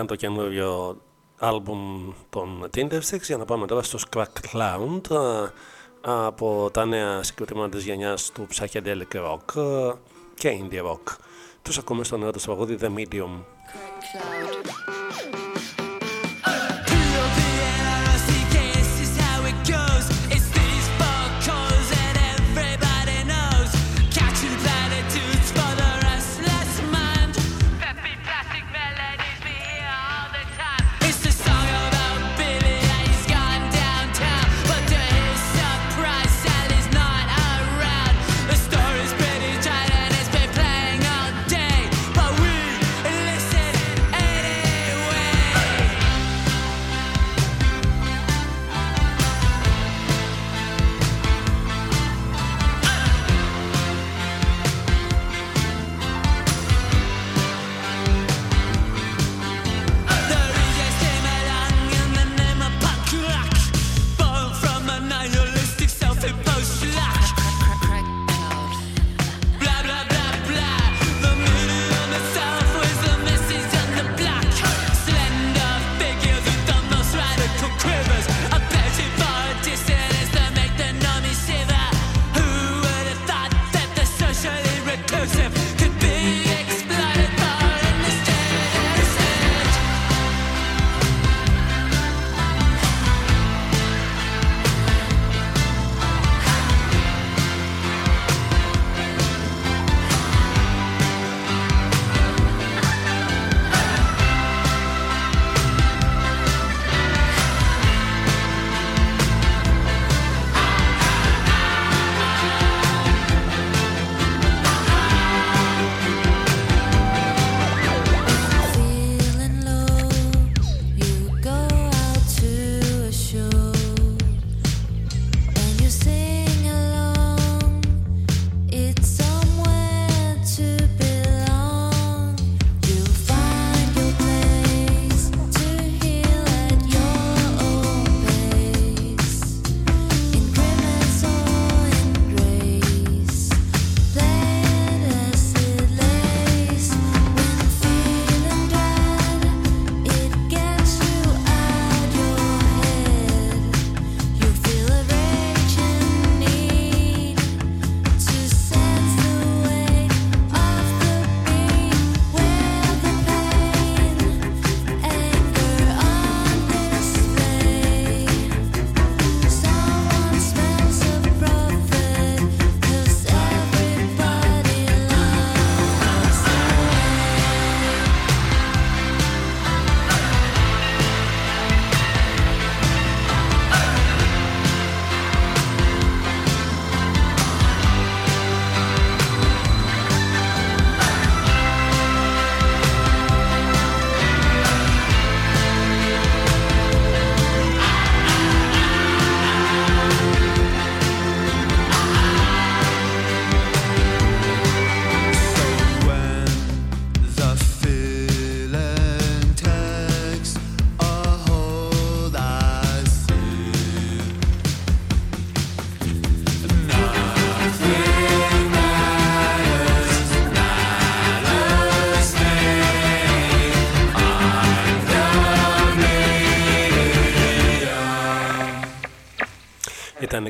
Ήταν το καινούριο άλμπουμ των Tindersticks για να πάμε τώρα στο Crack Cloud α, από τα νέα συγκροτήματα της γενιάς του Psychedelic Rock α, και Indie Rock. Τους ακούμε στο νέο τους τραγούδι The Medium. Playing all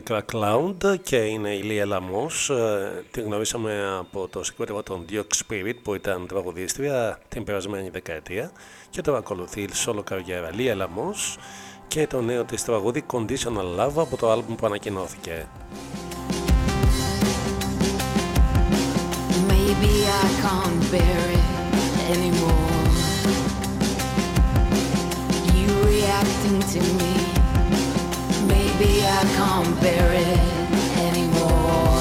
Ήταν η Crack Cloud και είναι η Λία Λαμός. Ε, Την γνωρίσαμε από το συγκρότημα των Duke Spirit που ήταν τραγουδίστρια την περασμένη δεκαετία και τώρα ακολουθεί η solo καριέρα Λία Λαμός και το νέο της τραγούδι Conditional Love από το άλμπουμ που ανακοινώθηκε. Maybe I can't bear it anymore. You reacting to me. Maybe I can't bear it anymore.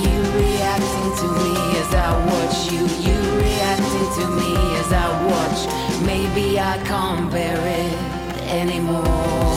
You reacting to me as I watch you. You reacting to me as I watch. Maybe I can't bear it anymore.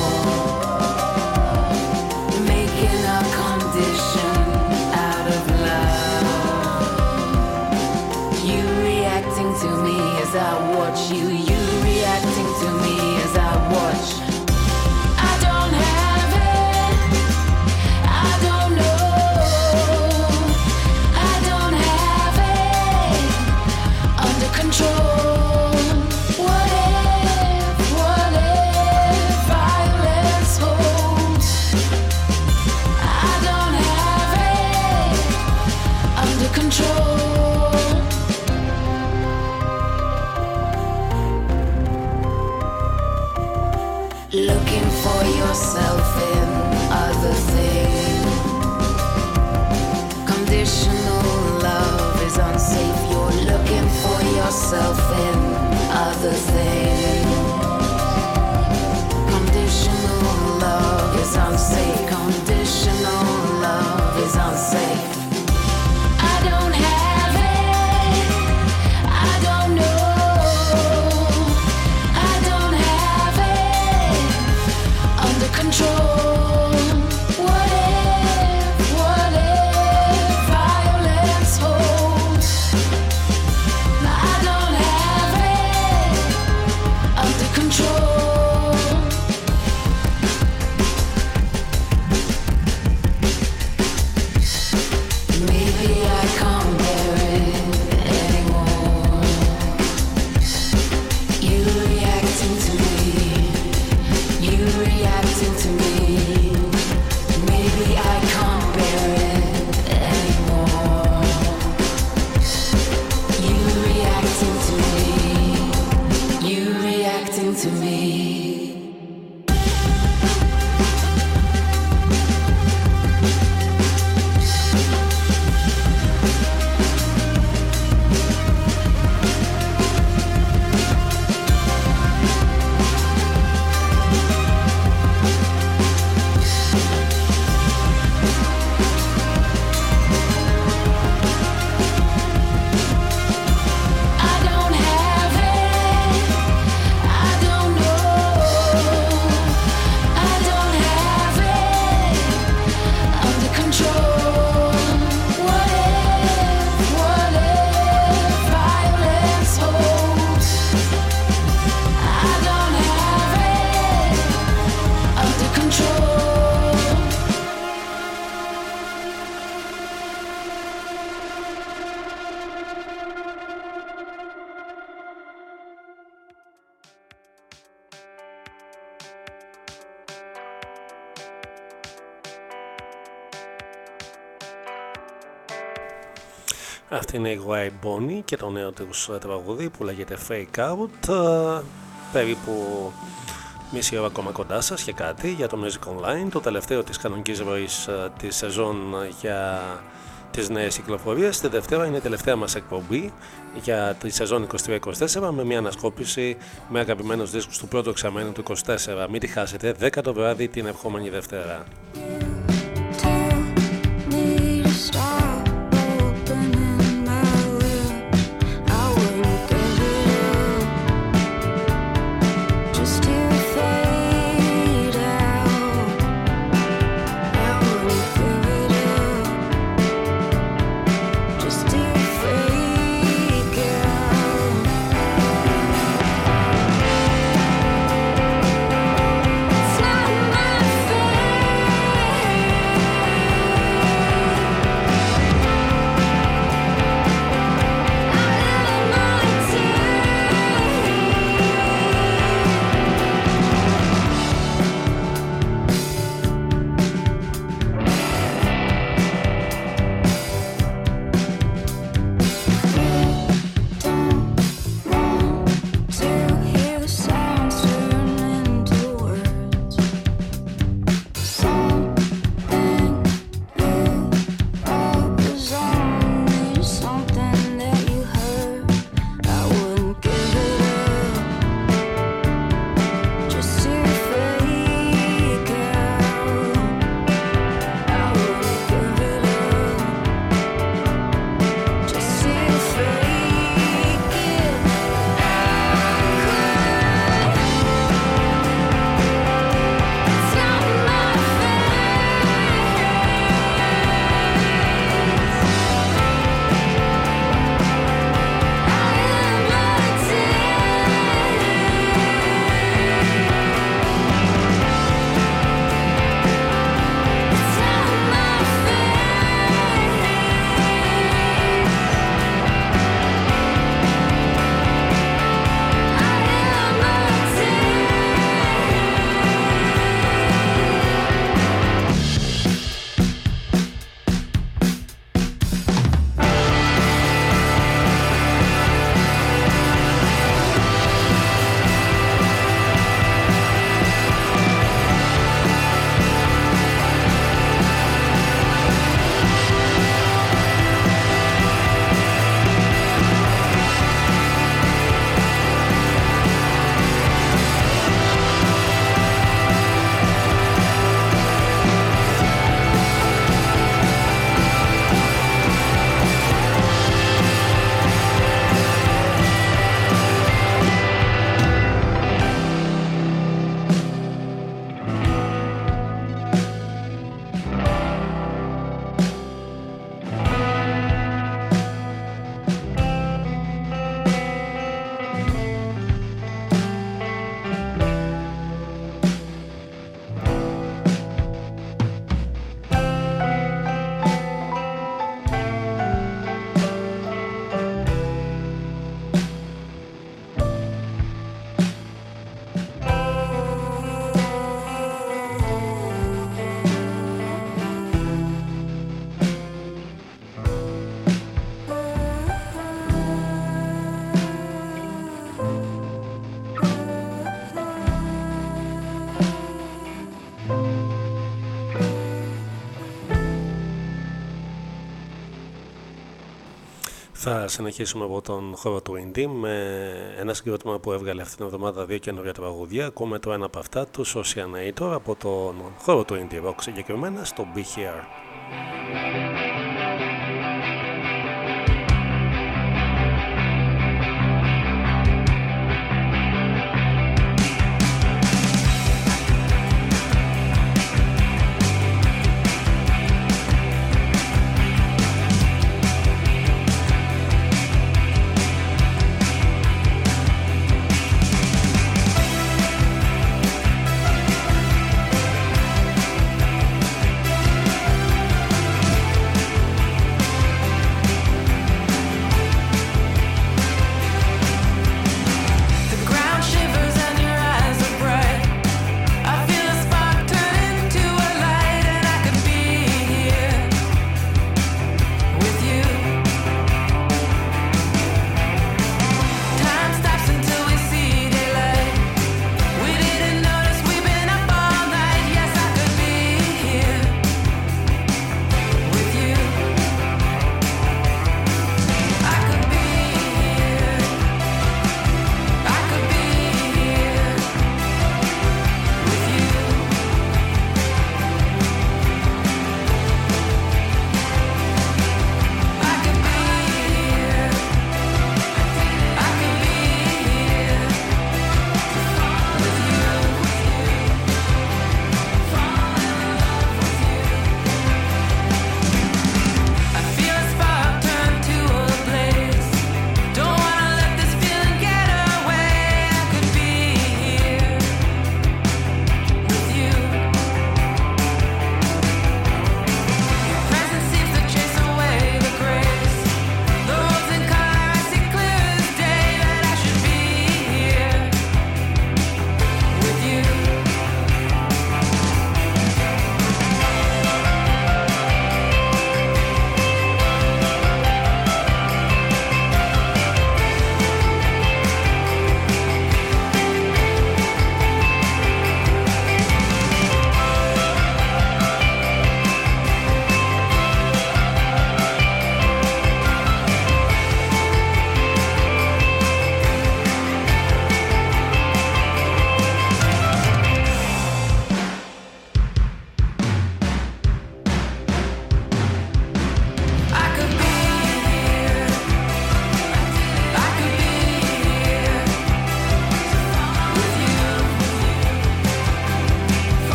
Είναι η White Bonnie και το νέο τους τραγούδι που λέγεται Fake Out. Ε, Περίπου μισή ώρα ακόμα κοντά σας και κάτι για το Music Online, το τελευταίο της κανονικής ροής ε, της σεζόν για τις νέες κυκλοφορίες. Τη Δευτέρα είναι η τελευταία μας εκπομπή για τη σεζόν 23-24 με μια ανασκόπηση με αγαπημένους δίσκους του πρώτου εξαμένου του 24. Μην τη χάσετε, 10 το βράδυ την ερχόμενη Δευτέρα. Θα συνεχίσουμε από τον χώρο του Indie με ένα συγκρότημα που έβγαλε αυτή την εβδομάδα δύο καινούργια τραγουδία. Ακούμε το ένα από αυτά, τους Oceanator, από τον χώρο του Indie Rock συγκεκριμένα στο Be Here.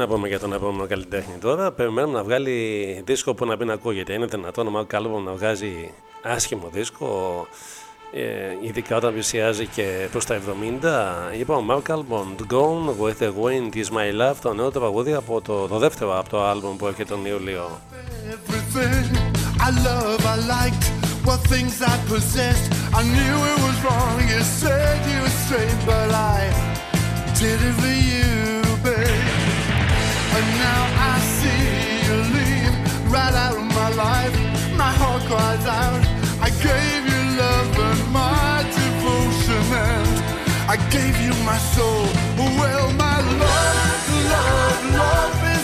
Να πούμε για τον επόμενο καλλιτέχνη τώρα. Περιμένουμε να βγάλει δίσκο που να μην ακούγεται. Είναι δυνατόν ο Mark Album να βγάζει άσχημο δίσκο, ε, ειδικά όταν πλησιάζει και προς τα 70. Λοιπόν, Mark Album, Gone with the Wind is My Love, το νέο τραγούδι από το, το δεύτερο από το άλμπομ που έρχεται τον Ιούλιο. Everything I love, I liked, what things I possessed. I knew it was wrong. You said you were straight, but I did it for you, babe. And now I see you leave right out of my life. My heart cries out. I gave you love and my devotion, and I gave you my soul. Well, my love, love, love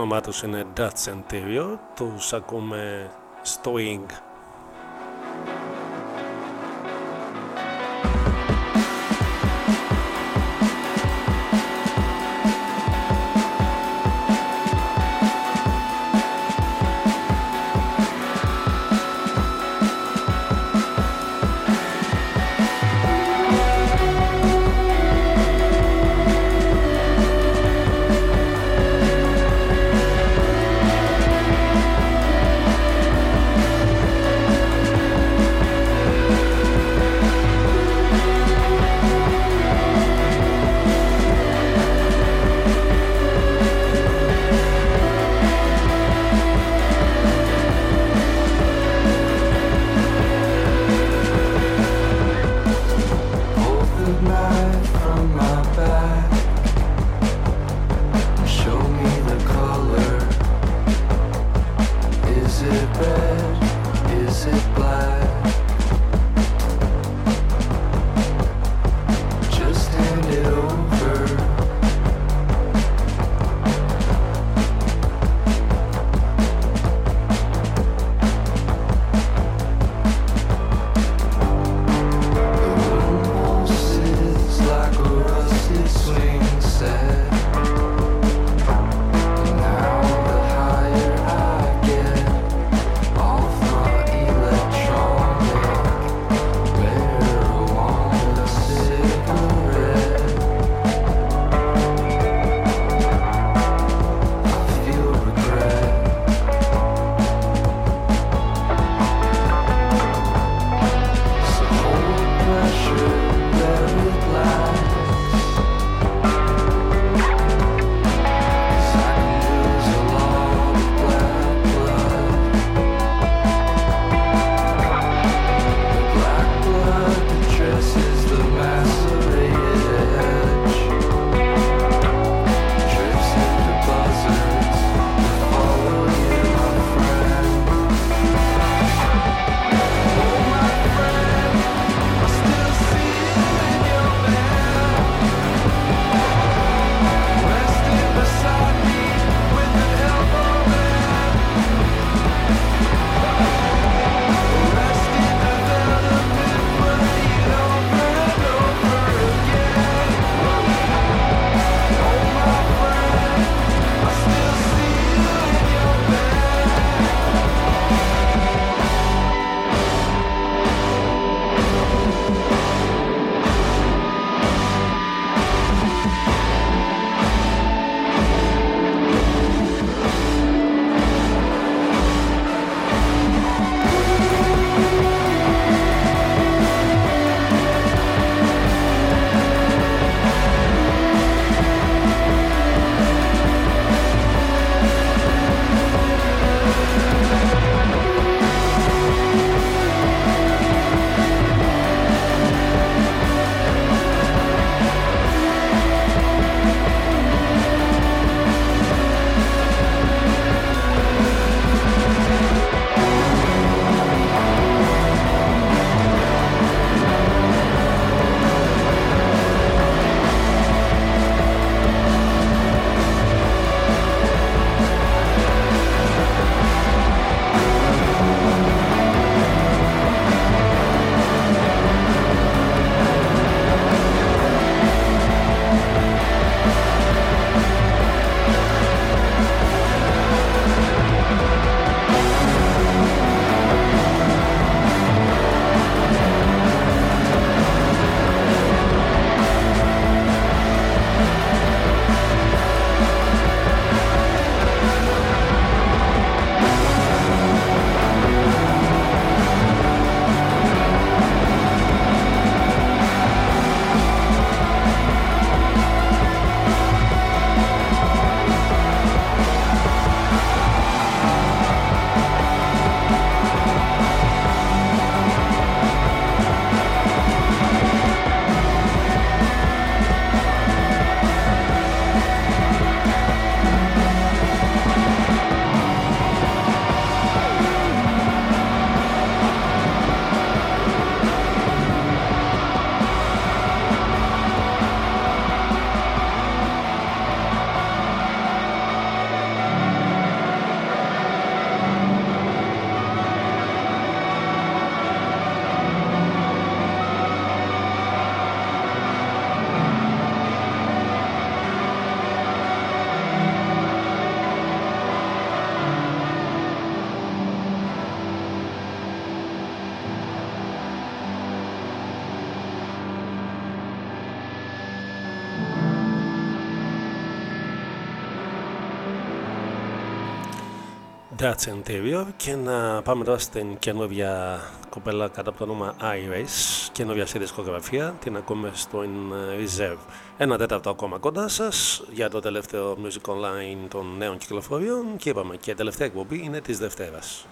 όνομά τους είναι Dutch Interior, τους ακούμε στο Ing. Dutch Interior και να πάμε τώρα στην καινούργια κοπέλα κατά από το όνομα Iris, καινούργια στη δισκογραφία, την ακούμε στο In Reserve. Ένα τέταρτο ακόμα κοντά σας για το τελευταίο music online των νέων κυκλοφοριών και είπαμε και η τελευταία εκπομπή είναι της Δευτέρας.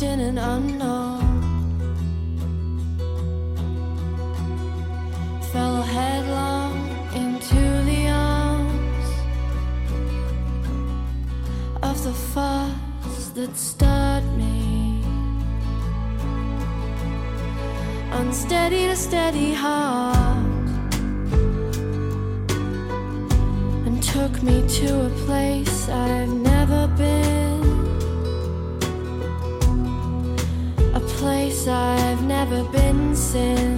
Lost in an unknown. Fell headlong into the arms of the force that stirred me. Unsteady to steady heart. And took me to a place I've never listen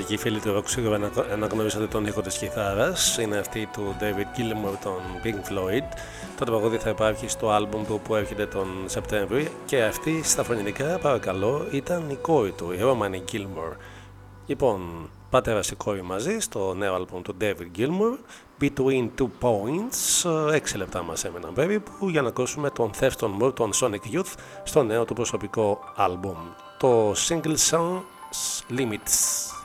Οι φανατικοί φίλοι του Rock σίγουρα ανα- αναγνωρίσατε τον ήχο της κιθάρας. Είναι αυτή του David Gilmour, των Pink Floyd. Το τραγούδι θα υπάρχει στο άλμπουμ του που έρχεται τον Σεπτέμβριο και αυτή στα φωνητικά, παρακαλώ, ήταν η κόρη του, η Roman Gilmour. Λοιπόν, πατέρα και κόρη μαζί στο νέο άλμπουμ του David Gilmour, Between Two Points, 6 λεπτά μας έμεναν περίπου για να ακούσουμε τον Thefton Moore, τον Sonic Youth, στο νέο του προσωπικό άλμπουμ. Το Single Songs Limits.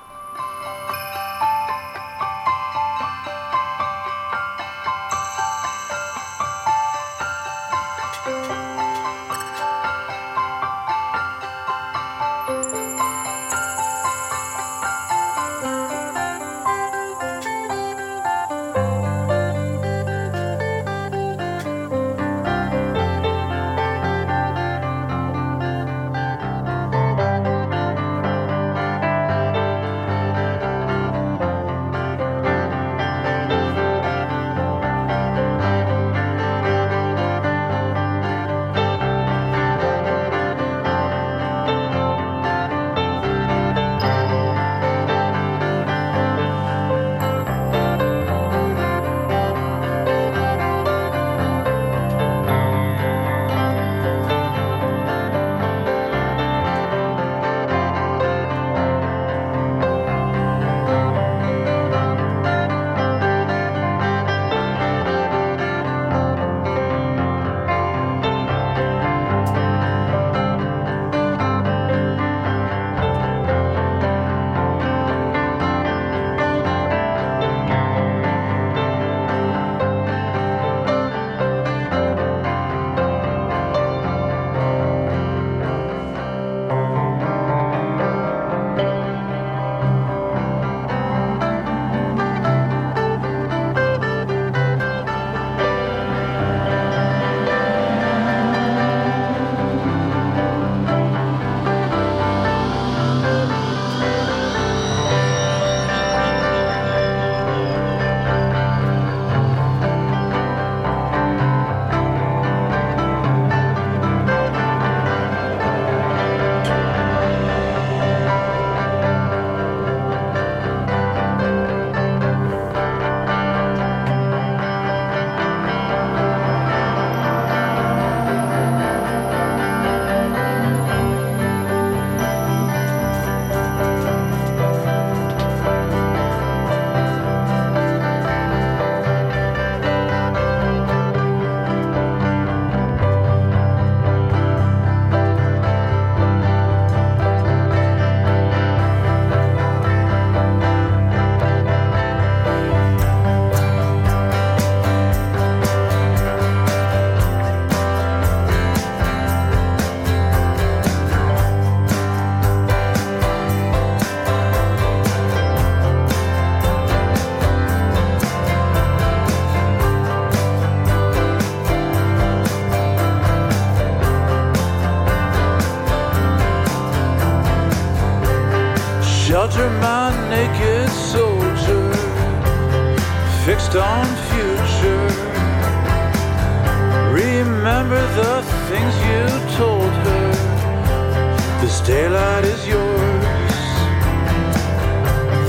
Daylight is yours.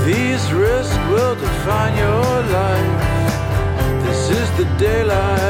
These risks will define your life. This is the daylight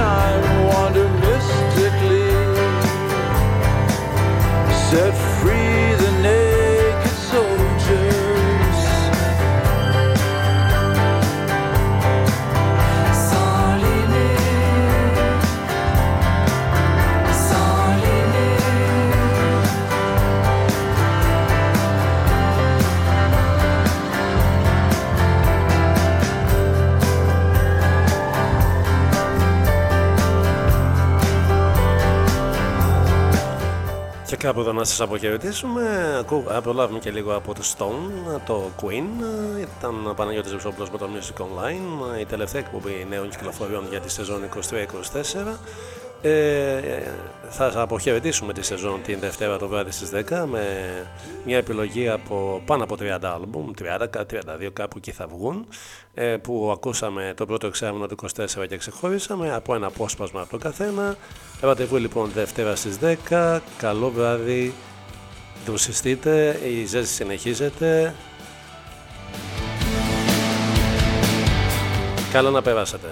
time, Και κάπου εδώ να σας αποχαιρετήσουμε, Ακού- απολαύουμε και λίγο από το Stone, το Queen, ήταν ο Παναγιώτης Βυσόπουλος με το Music Online, η τελευταία εκπομπή νέων κυκλοφοριών για τη σεζόν 23-24. Ε, θα σας αποχαιρετήσουμε τη σεζόν την Δευτέρα το βράδυ στις 10 με μια επιλογή από πάνω από 30 άλμπουμ, 30, κα- 32 κάπου εκεί θα βγουν ε, που ακούσαμε το πρώτο εξάμεινο του 24 και ξεχωρίσαμε από ένα απόσπασμα από τον καθένα. Ραντεβού λοιπόν Δευτέρα στις 10. Καλό βράδυ. Δροσιστείτε. Η ζέστη συνεχίζεται. Καλά να περάσετε.